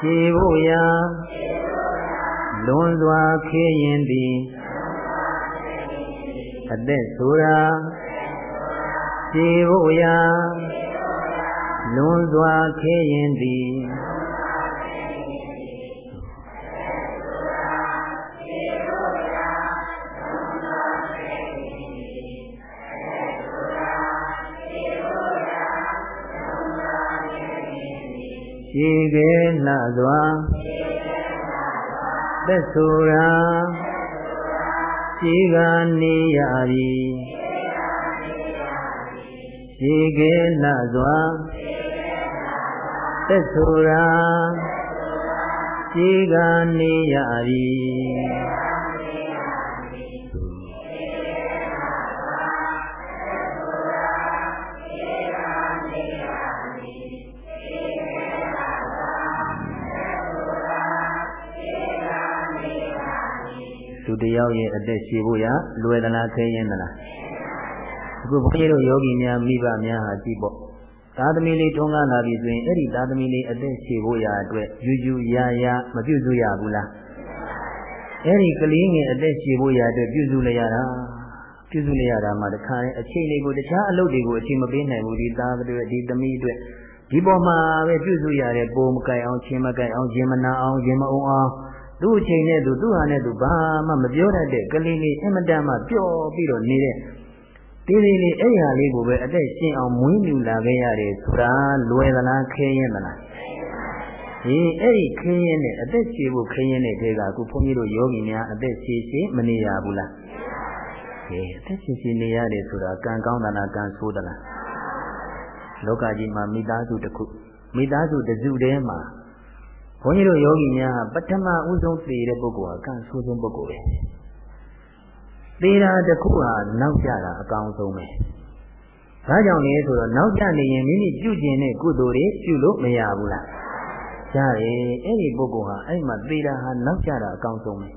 A: ရှည်ဖို့ရာလွန်စွာခဲရင်သည်အသက်ဆိုတာရှည်ဖို့ရာလွန်စွာခဲရင်သည် ရှိခဲ့လှစွာသက်ဆိုရာရှိကနေရပြီရှိခဲ့လှစွာသက်ဆိုရာရှိကနေရပြီ တယောက်ရဲ့အသက်ရှည်ဖို့ရလွယ်သလားခဲရင်သလားအခုဘုန်းကြီးတို့ယောဂီများမိဘများဟာကြည့်ပေါ့သာသမီလေးထွန်းကားလာပြီဆိုရင်အဲ့ဒီသာသမီလေးအသက်ရှည်ဖို့ရအတွက်ယူယူရရမပြုစုရဘူးလားအဲ့ဒီကလေးငယ်အသက်ရှည်ဖို့ရအတွက်ပြုစုလိုက်ရတာပြုစုလိုက်ရတာမှတခါရင်အချိန်လေးကိုတခြားအလုပ်တွေကိုအချိန်မပေးနိုင်ဘူးဒီသားတွေဒီသမီးတွေဒီပေါ်မှာပဲပြုစုရတဲ့ပုံမကြိုက်အောင်ချင်းမကြိုက်အောင်ခြင်းမနာအောင်ခြင်းမအောင်အောင် သူ့အချိန်နဲ့သူသူ့ဟာနဲ့သူဘာမှမပြောတတ်တဲ့ကလေးလေးအင်မတန်မှပျော်ပြီးတော့နေတဲ့ဒီလေးလေးအဲ့ဟာလေးကိုပဲအသက်ရှင်အောင်မွေးမြူလာခဲ့ရတယ်ဆိုတာလွယ်သလားခဲရင်မလားဒီအဲ့ဒီခင်းရင်နဲ့အသက်ရှည်ဖို့ခင်းရင်နဲ့တဲကအခုဘုန်းကြီးတို့ယောဂီများအသက်ရှည်ရှည်မနေရဘူးလားကဲအသက်ရှည်ရှည်နေရတယ်ဆိုတာကံကောင်းသလားကံဆိုးသလားလောကကြီးမှာမိသားစုတစ်ခုမိသားစုတစ်စုတည်းမှာ ဘုန်းကြီးတို့ယောဂီများပထမဦးဆုံးသိတဲ့ပုဂ္ဂိုလ်ကကံဆိုးဆုံးပုဂ္ဂိုလ်ပဲသေတာတစ်ခုဟာနောက်ကျတာအကောင်းဆုံးပဲဒါကြောင့်လေဆိုတော့နောက်ကျနေရင်မိမိပြုကျင်တဲ့ကုသိုလ်တွေပြုလို့မရဘူးလားရတယ်အဲ့ဒီပုဂ္ဂိုလ်ဟာအဲ့မှာသေတာဟာနောက်ကျတာအကောင်းဆုံးပဲ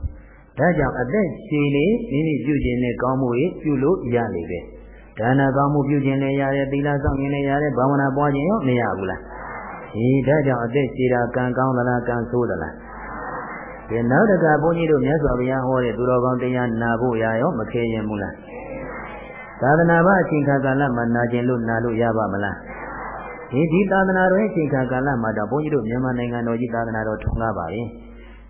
A: ဒါကြောင့်အသက်ရှည်လေမိမိပြုကျင်တဲ့ကောင်းမှုတွေပြုလို့ရလေပဲဒါနကောင်းမှုပြုကျင်လည်းရတယ်သီလဆောင်ရင်လည်းရတယ်ဘာဝနာပွားခြင်းရောမရဘူးလား ဒီဒါကြောင့်အသက်ရှည်တာကံကောင်းသလားကံဆိုးသလားဒီနောက်တကဘုန်းကြီးတို့မြတ်စွာဘုရားဟောတဲ့သူတော်ကောင်းတရားနာဖို့ရရောမခဲရင်ဘူးလားသာသနာ့ဘာအချိန်ခါကာလမှာနာကျင်လို့နာလို့ရပါမလားဒီဒီသာသနာတော်ရဲ့အချိန်ခါကာလမှာတော့ဘုန်းကြီးတို့မြန်မာနိုင်ငံတော်ကြီးသာသနာတော်ထွန်းကားပါရင်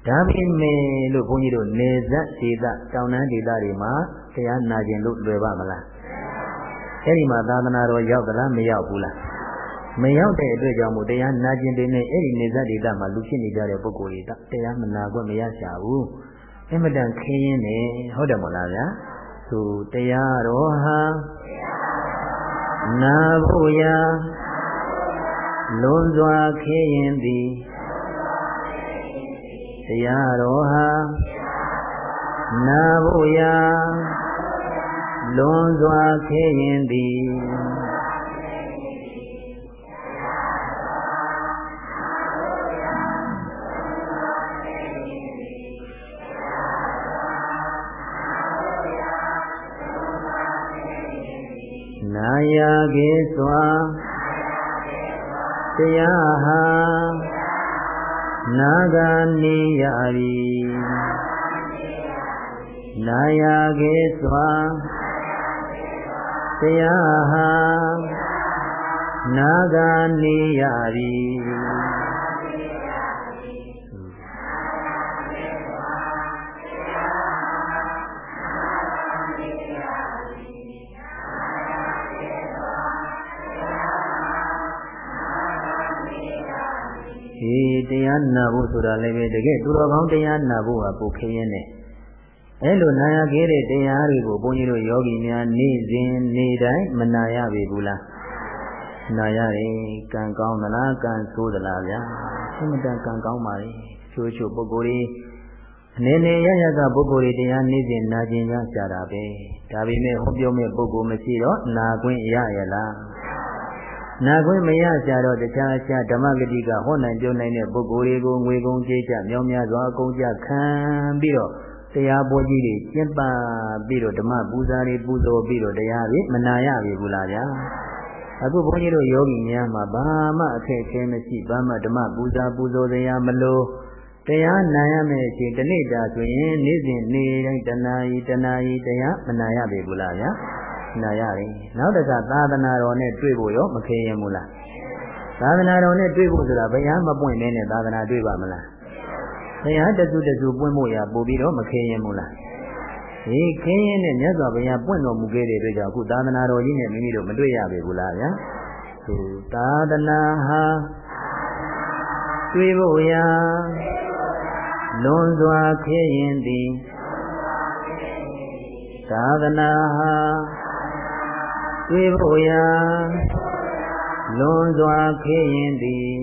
A: ဒါပေမဲ့လို့ဘုန်းကြီးတို့နေဇက်ဒေသတောင်တန်းဒေသတွေမှာတရားနာကျင်လို့လွယ်ပါမလားအဲ့ဒီမှာသာသနာတော်ရောက်သလားမရောက်ဘူးလား မရောက်တဲ့အတွက်ကြောင့်မို့တရားနာကျင်တဲ့နဲ့အဲ့ဒီနေဇတ်ဒေသမှာလူဖြစ်နေကြတဲ့ပုဂ္ဂိုလ်တွေတရားမနာခွင့်မရရှာဘူးအမတန်ခင်းရင်းနေဟုတ်တယ်မို့လားဗျာသူတရားတော်ဟာနာဖို့ရာလွန်စွာခဲရင်သည်တရားတော်ဟာနာဖို့ရာလွန်စွာခဲရင်သည် နာယကေစွာတရားဟာနာဂာနေရပြီနာယကေစွာတရားဟာနာဂာနေရပြီ ဒီတရားနာဖို့ဆိုတာလည်းပဲတကယ်သူတော်ကောင်းတရားနာဖို့ဟာပုခင်းနေအဲ့လိုနာရခဲ့တဲ့တရားတွေကိုဘုန်းကြီးတို့ယောဂီများနေ့စဉ်နေ့တိုင်းမနာရပြီဘူးလားနာရတယ်ကံကောင်းသလားကံဆိုးသလားဗျာအမှန်တန်ကံကောင်းပါလေချိုးချိုးပုဂ္ဂိုလ်ကြီးအနေနဲ့ရရကပုဂ္ဂိုလ်တွေတရားနေစဉ်နာကျင်ကြကြတာပဲဒါပေမဲ့ဟောပြောမဲ့ပုဂ္ဂိုလ်မရှိတော့နာခွင့်ရရလား နာခွင့်မရကြတော့တခြားခြားဓမ္မဂတိကဟောနိုင်ပြောနိုင်တဲ့ပုဂ္ဂိုလ်တွေကိုငွေကုန်ကြေးကျမြောင်းများစွာအကုန်ကြခံပြီးတော့တရားပွဲကြီးတွေကျင့်ပပြီးတော့ဓမ္မပူဇာတွေပူဇော်ပြီးတော့တရားတွေမနာရပြီဘူးလားဗျာအခုဘုန်းကြီးတို့ယောဂီများမှာဘာမှအခက်အခဲမရှိဘာမှဓမ္မပူဇာပူဇော်တရားမလို့တရားနာရမယ့်အချိန်တနေ့တာဆိုရင်နေ့စဉ်နေ့တိုင်းတဏှာဤတဏှာဤတရားမနာရပြီဘူးလားဗျာ နာရတယ်နောက်တစ်ခါသာသနာတော်နဲ့တွေ့ဖို့ရောမခဲရင်ဘူးလားသာသနာတော်နဲ့တွေ့ဖို့ဆိုတာဘယ်ဟာမပွင့်နေနဲ့သာသနာတွေ့ပါမလားဘယ်ဟာတစုတစုပွင့်ဖို့ရပို့ပြီးတော့မခဲရင်ဘူးလားဒီခင်းရင်နဲ့မြတ်စွာဘုရားပွင့်တော်မူခဲ့တဲ့အတွက်ကြောင့်အခုသာသနာတော်ကြီးနဲ့မိမိတို့မတွေ့ရပြီဘူးလားဗျာသူသာသနာဟာတွေ့ဖို့ရာလွန်စွာခဲရင်သည်သာသနာဟာ တွေ့ဖို့ရာလွန်စွာခဲရင်သည်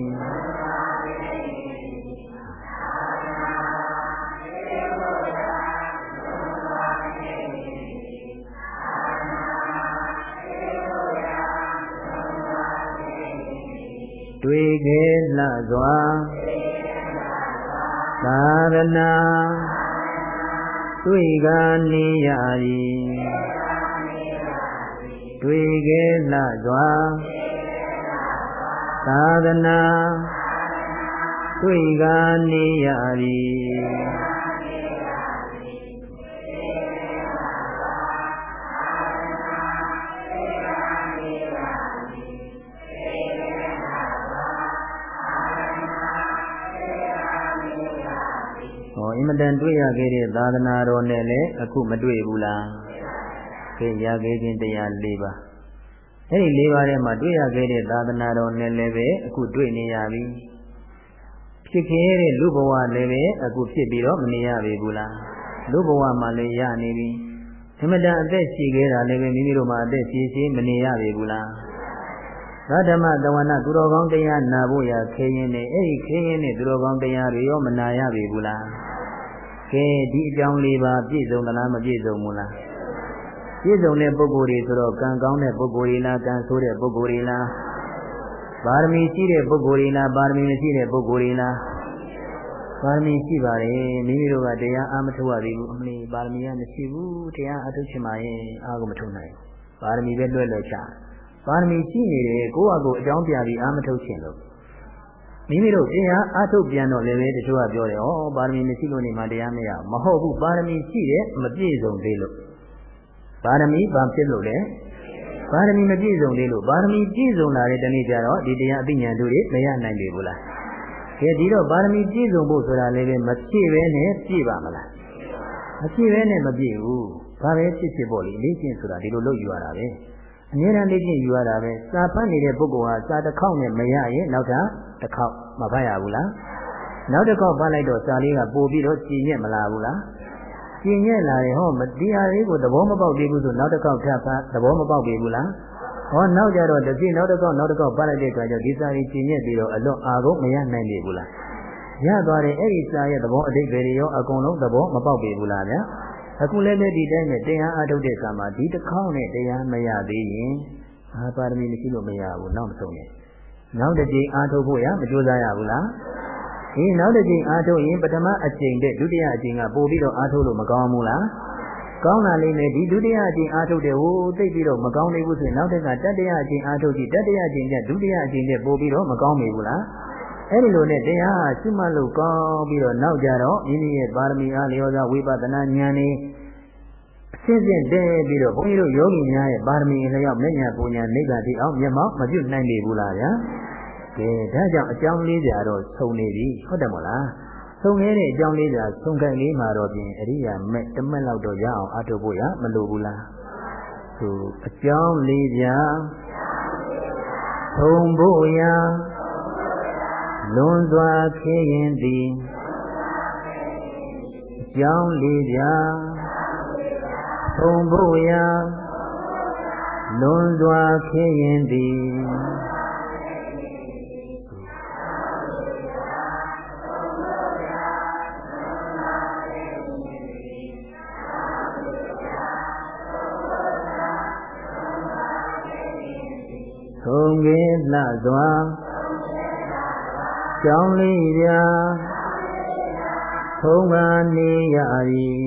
A: တွေ့ခဲ့လှစွာသာရဏတွေ့ကနေရ၏ တွေ့ခဲ့လှစွာသာသနာတွေ့ကနေရ၏အင်မတန်တွေ့ရခဲ့တဲ့သာသနာတော်နဲ့လည်းအခုမတွေ့ဘူးလား ခေရခဲ့ခြင်းတရား၄ပါးအဲ့ဒီ၄ပါးထဲမှာတွေ့ရခဲ့တဲ့သာသနာတော်နဲ့လည်းပဲအခုတွေ့နေရပြီဖြစ်ခဲ့တဲ့လူဘဝလည်းပဲအခုဖြစ်ပြီးတော့မနေရပြီဘူးလားလူဘဝမှာလည်းရနေပြီအမတန်အသက်ရှိခဲ့တာလည်းပဲမိမိတို့မှာအသက်ရှိရှိမနေရပြီဘူးလားသဓမ္မတဝနာသူတော်ကောင်းတရားနာဖို့ရခဲရင်နဲ့အဲ့ဒီခဲရင်နဲ့သူတော်ကောင်းတရားတွေရောမနာရပြီဘူးလားကဲဒီအကြောင်းလေးပါပြည့်စုံသလားမပြည့်စုံဘူးလား ပြည့်စုံတဲ့ပုဂ္ဂိုလ်တွေဆိုတော့ကံကောင်းတဲ့ပုဂ္ဂိုလ်တွေလားကံဆိုးတဲ့ပုဂ္ဂိုလ်တွေလားပါရမီရှိတဲ့ပုဂ္ဂိုလ်တွေလားပါရမီမရှိတဲ့ပုဂ္ဂိုလ်တွေလားပါရမီရှိပါတယ်မိမိတို့ကတရားအားမထုတ်ရသေးဘူးအမလီပါရမီကမရှိဘူးတရားအားထုတ်ချင်ပါရင်အားကိုမထုတ်နိုင်ပါရမီပဲလွဲ့လွဲ့ချပါရမီရှိနေတယ်ကိုယ့်အကိုအကြောင်းပြပြီးအားမထုတ်ချင်လို့မိမိတို့တရားအားထုတ်ပြန်တော့လည်းပဲတချို့ကပြောတယ်ဩပါရမီမရှိလို့နေမှတရားမရမဟုတ်ဘူးပါရမီရှိတယ်မပြည့်စုံသေးလို့ ပါရမီဘာဖြစ်လို့လဲပါရမီမပြည့်စုံသေးလို့ပါရမီပြည့်စုံလာတဲ့တနေ့ကျတော့ဒီတရားအသိဉာဏ်တို့တွေမရနိုင်ပြီဘူးလားကဲဒီတော့ပါရမီပြည့်စုံဖို့ဆိုတာလည်းပဲမပြည့်ပဲနဲ့ပြည့်ပါမလားမပြည့်ပဲနဲ့မပြည့်ဘူးဘာပဲဖြစ်ဖြစ်ပေါ့လေလေ့ကျင့်ဆိုတာဒီလိုလုပ်ယူရတာပဲအမြဲတမ်းလေ့ကျင့်ယူရတာပဲစာဖတ်နေတဲ့ပုဂ္ဂိုလ်ဟာစာတစ်ခေါက်နဲ့မရရင်နောက်ထပ်တစ်ခေါက်မဖတ်ရဘူးလားနောက်တစ်ခေါက်ဖတ်လိုက်တော့စာလေးကပို့ပြီးတော့ကြည်ညက်မလာဘူးလား ကြည်ညက်လာရင်ဟောမတရားလေးကိုသဘောမပေါက်သေးဘူးဆိုနောက်တစ်ခေါက်ထပ်ဖတ်သဘောမပေါက်ပြီဘူးလားဟောနောက်ကြတော့တစ်ပြည့်နောက်တစ်ခေါက်နောက်တစ်ခေါက်ဖတ်လိုက်တဲ့အခါကျဒီစာလေးကြည်ညက်ပြီးတော့အလွန်အာကုန်မရနိုင်ပြီဘူးလားရသွားတယ်အဲ့ဒီစာရဲ့သဘောအဓိပ္ပာယ်ရောအကုန်လုံးသဘောမပေါက်ပြီဘူးလားဗျာအခုလည်းပဲဒီတိုင်းနဲ့တရားအားထုတ်တဲ့အခါမှာဒီတစ်ခေါက်နဲ့တရားမရသေးရင်အာပါရမီမရှိလို့မရဘူးနောက်မဆုံးနဲ့နောက်တစ်ကြိမ်အားထုတ်ဖို့ရမကြိုးစားရဘူးလား ဒီနောက်တစ်ကြိမ်အားထုတ်ရင်ပထမအကြိမ်တဲ့ဒုတိယအကြိမ်ကပို့ပြီးတော့အားထုတ်လို့မကောင်းဘူးလားကောင်းလာလိမ့်မယ်ဒီဒုတိယအကြိမ်အားထုတ်တယ်ဟိုသိပြီးတော့မကောင်းသေးဘူးဆိုရင်နောက်တစ်ခါတတိယအကြိမ်အားထုတ်ကြည့်တတိယအကြိမ်ကျဒုတိယအကြိမ်ကျပို့ပြီးတော့မကောင်းပြီဘူးလားအဲ့ဒီလိုနဲ့တရားဟာရှိမှလို့ကောင်းပြီးတော့နောက်ကြတော့မိမိရဲ့ပါရမီအားလျော်စွာဝိပဿနာဉာဏ်နဲ့ရှင်းရှင်းတဲပြီးတော့ဘုန်းကြီးတို့ယောဂီများရဲ့ပါရမီလျောက်မဉ္ဇဏ်ပူညာနိဗ္ဗာန်တိအောင်မျက်မှောက်မပြုတ်နိုင်နေဘူးလားဗျာ ကဲဒါကြောင့်အကြောင်းလေးပြတော့ဆုံနေပြီဟုတ်တယ်မို့လားဆုံခဲ့တဲ့အကြောင်းလေးပြဆုံခိုင်လေးမှာတော့ပြင်အရိယာမဲ့တမက်လောက်တော့ရအောင်အထုတ်ဖို့ရမလိုဘူးလားသူအကြောင်းလေးပြဆုံဖို့ရလွန်စွာခေရင်သည်အကြောင်းလေးပြဆုံဖို့ရာလွန်စွာခင်းရင်သည် ထုံကင်းလှစွာကြောင်းလေးပြထုံကနေရသည်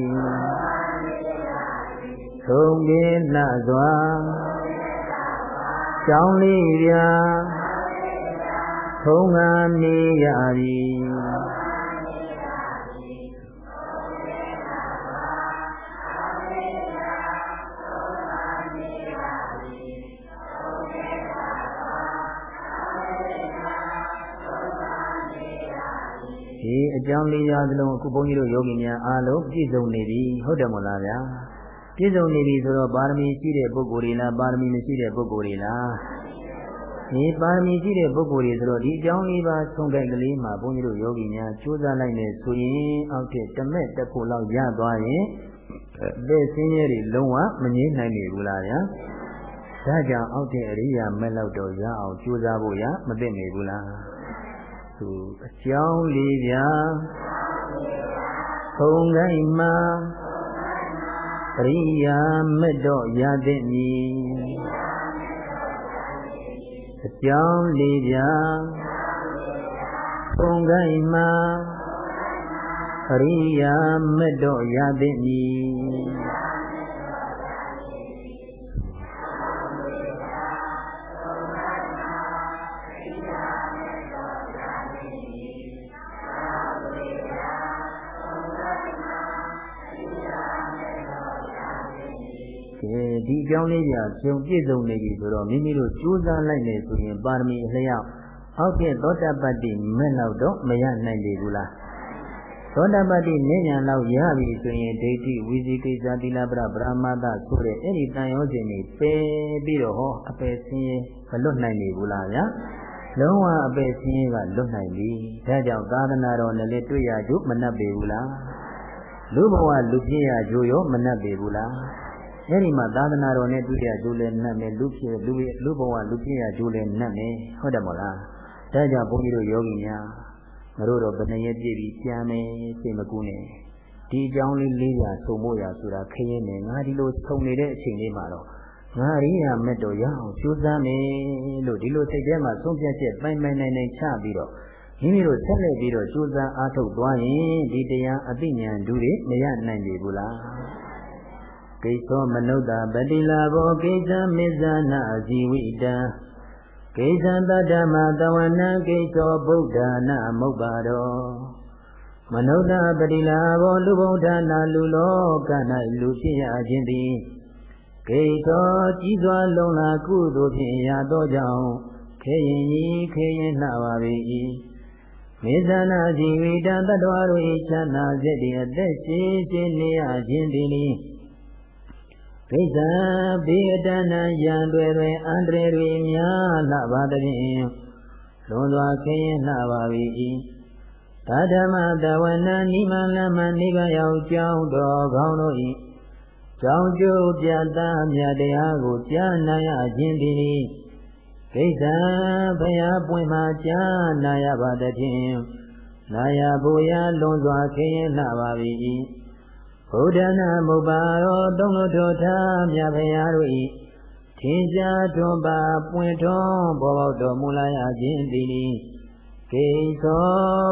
A: ထုံကင်းလှစွာကြောင်းလေးပြထုံကနေရသည် ကြောင်းလေးရာသလုံးအခုဘုန်းကြီးတို့ယောဂီများအားလုံးပြည့်စုံနေပြီဟုတ်တယ်မို့လားဗျာပြည့်စုံနေပြီဆိုတော့ပါရမီရှိတဲ့ပုဂ္ဂိုလ်တွေလားပါရမီမရှိတဲ့ပုဂ္ဂိုလ်တွေလားဒီပါရမီရှိတဲ့ပုဂ္ဂိုလ်တွေဆိုတော့ဒီအကြောင်းလေးပါဆုံးခိုက်ကလေးမှာဘုန်းကြီးတို့ယောဂီများကြိုးစားလိုက်နေဆိုရင်အောက်ထက်တမက်တစ်ခုလောက်ရသွားရင်အသက်ဆင်းရဲတွေလုံးဝမငြိမ့်နိုင်နေဘူးလားဗျာဒါကြောင့်အောက်တဲ့အရိယာမဲ့လောက်တော့ရအောင်ကြိုးစားဖို့ရမသိနေဘူးလား သူအကြောင်းလေးပြခုံကိုင်းမှာပရိယာမက်တော့ရတဲ့မည်အကြောင်းလေးပြခုံကိုင်းမှာပရိယာမက်တော့ရတဲ့မည် ဒီအကြောင်းလေးပြဖြုံပြည့်စုံနေပြီဆိုတော့မိမိတို့ကြိုးစားလိုက်နေဆိုရင်ပါရမီအလျောက်အောက်ကသောတပတ္တိမဲ့လောက်တော့မရနိုင်ပြီဘူးလားသောတပတ္တိဉာဏ်လောက်ရပြီဆိုရင်ဒိဋ္ဌိဝိဇိကိစ္စတိလပရပရမတ္တဆိုတဲ့အဲ့ဒီတန်ရောစဉ်တွေပယ်ပြီးတော့ဟောအပယ်ဆင်းရဲမလွတ်နိုင်ပြီဘူးလားဗျာလုံးဝအပယ်ဆင်းရဲကလွတ်နိုင်ပြီဒါကြောင့်သာသနာတော်နဲ့လည်းတွေ့ရကြမနှက်ပေဘူးလားလူဘဝလူပြည့်ရကြရောမနှက်ပေဘူးလား အဲ့ဒီမှာသာသနာတော်နဲ့တွေ့ရကျိုးလဲနှံ့မယ်လူဖြစ်လူလူဘဝလူဖြစ်ရကျိုးလဲနှံ့မယ်ဟုတ်တယ်မို့လားဒါကြောင့်ဘုန်းကြီးတို့ယောဂီများငါတို့တော့ဘယ်နှရက်ပြည့်ပြီးပြန်မယ်စိတ်မကူးနဲ့ဒီအကြောင်းလေးလေးရာဆုံဖို့ရာဆိုတာခရင်နဲ့ငါဒီလိုဆုံနေတဲ့အချိန်လေးမှာတော့ငါရိယာမက်တော်ရအောင်ကြိုးစားမယ်လို့ဒီလိုစိတ်ထဲမှာဆုံးဖြတ်ချက်ပိုင်ပိုင်နိုင်နိုင်ချပြီးတော့မိမိတို့ဆက်လက်ပြီးတော့ကြိုးစားအားထုတ်သွားရင်ဒီတရားအသိဉာဏ်ဓုတွေမရနိုင်ပြီဘူးလား ကိသောမနုဿပတိလာဘောကိစ္စမေဇာနာဇီဝိတံကိစ္စတတ္တမတဝနံကိသောဗုဒ္ဓနာမုပ္ပါရောမနုဿပတိလာဘောလူဗုဒ္ဓနာလူလောက၌လူဖြစ်ရခြင်းသည်ကိသောကြီးစွာလုံးလာကုသိုလ်ဖြင့်ရသောကြောင့်ခေရင်ကြီးခေရင်နှပါ၏မေဇာနာဇီဝိတံတတ္တဝါတို့၏ချမ်းသာစေတည်းအသက်ရှင်ရှင်နေရခြင်းသည် ကိစ္စဘေးတဏယံတွေတွင်အန္တရေတွေများလှပါသည်လွန်စွာခင်းရင်လှပါ၏သာဓမ္မတဝနာနိမလမနိဗ္ဗာန်ရောက်ကြောင်းတော်ကောင်းတို့၏ကြောင်းကျိုးပြတ်သားမြတ်တရားကိုကြားနာရခြင်းသည်ကိစ္စဘုရားပွင့်မှာကြားနာရပါသည်ဖြင့်နာယဘူရလွန်စွာခင်းရင်လှပါ၏ ဘုဒ္ဓနာမုပ္ပါရောသုံးလို့ထိုထားမြတ်ဗျာတို့ဤထင်ရှားထွန်းပါပွင့်ထွန်းပေါ်ပေါက်တော်မူလာရခြင်းသည်ကိသော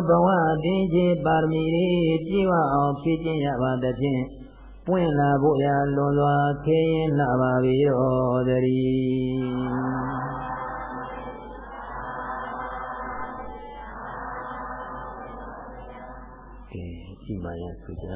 A: ဘဝတင်းချေပါရမီတွေပြည့်ဝအောင်ဖြည့်ကျင့်ရပါသဖြင့်ပွင့်လာဖို့ရာလွန်စွာခင်းလာပါပြီတော်တည်းကဲဒီမှာရဆိုကြ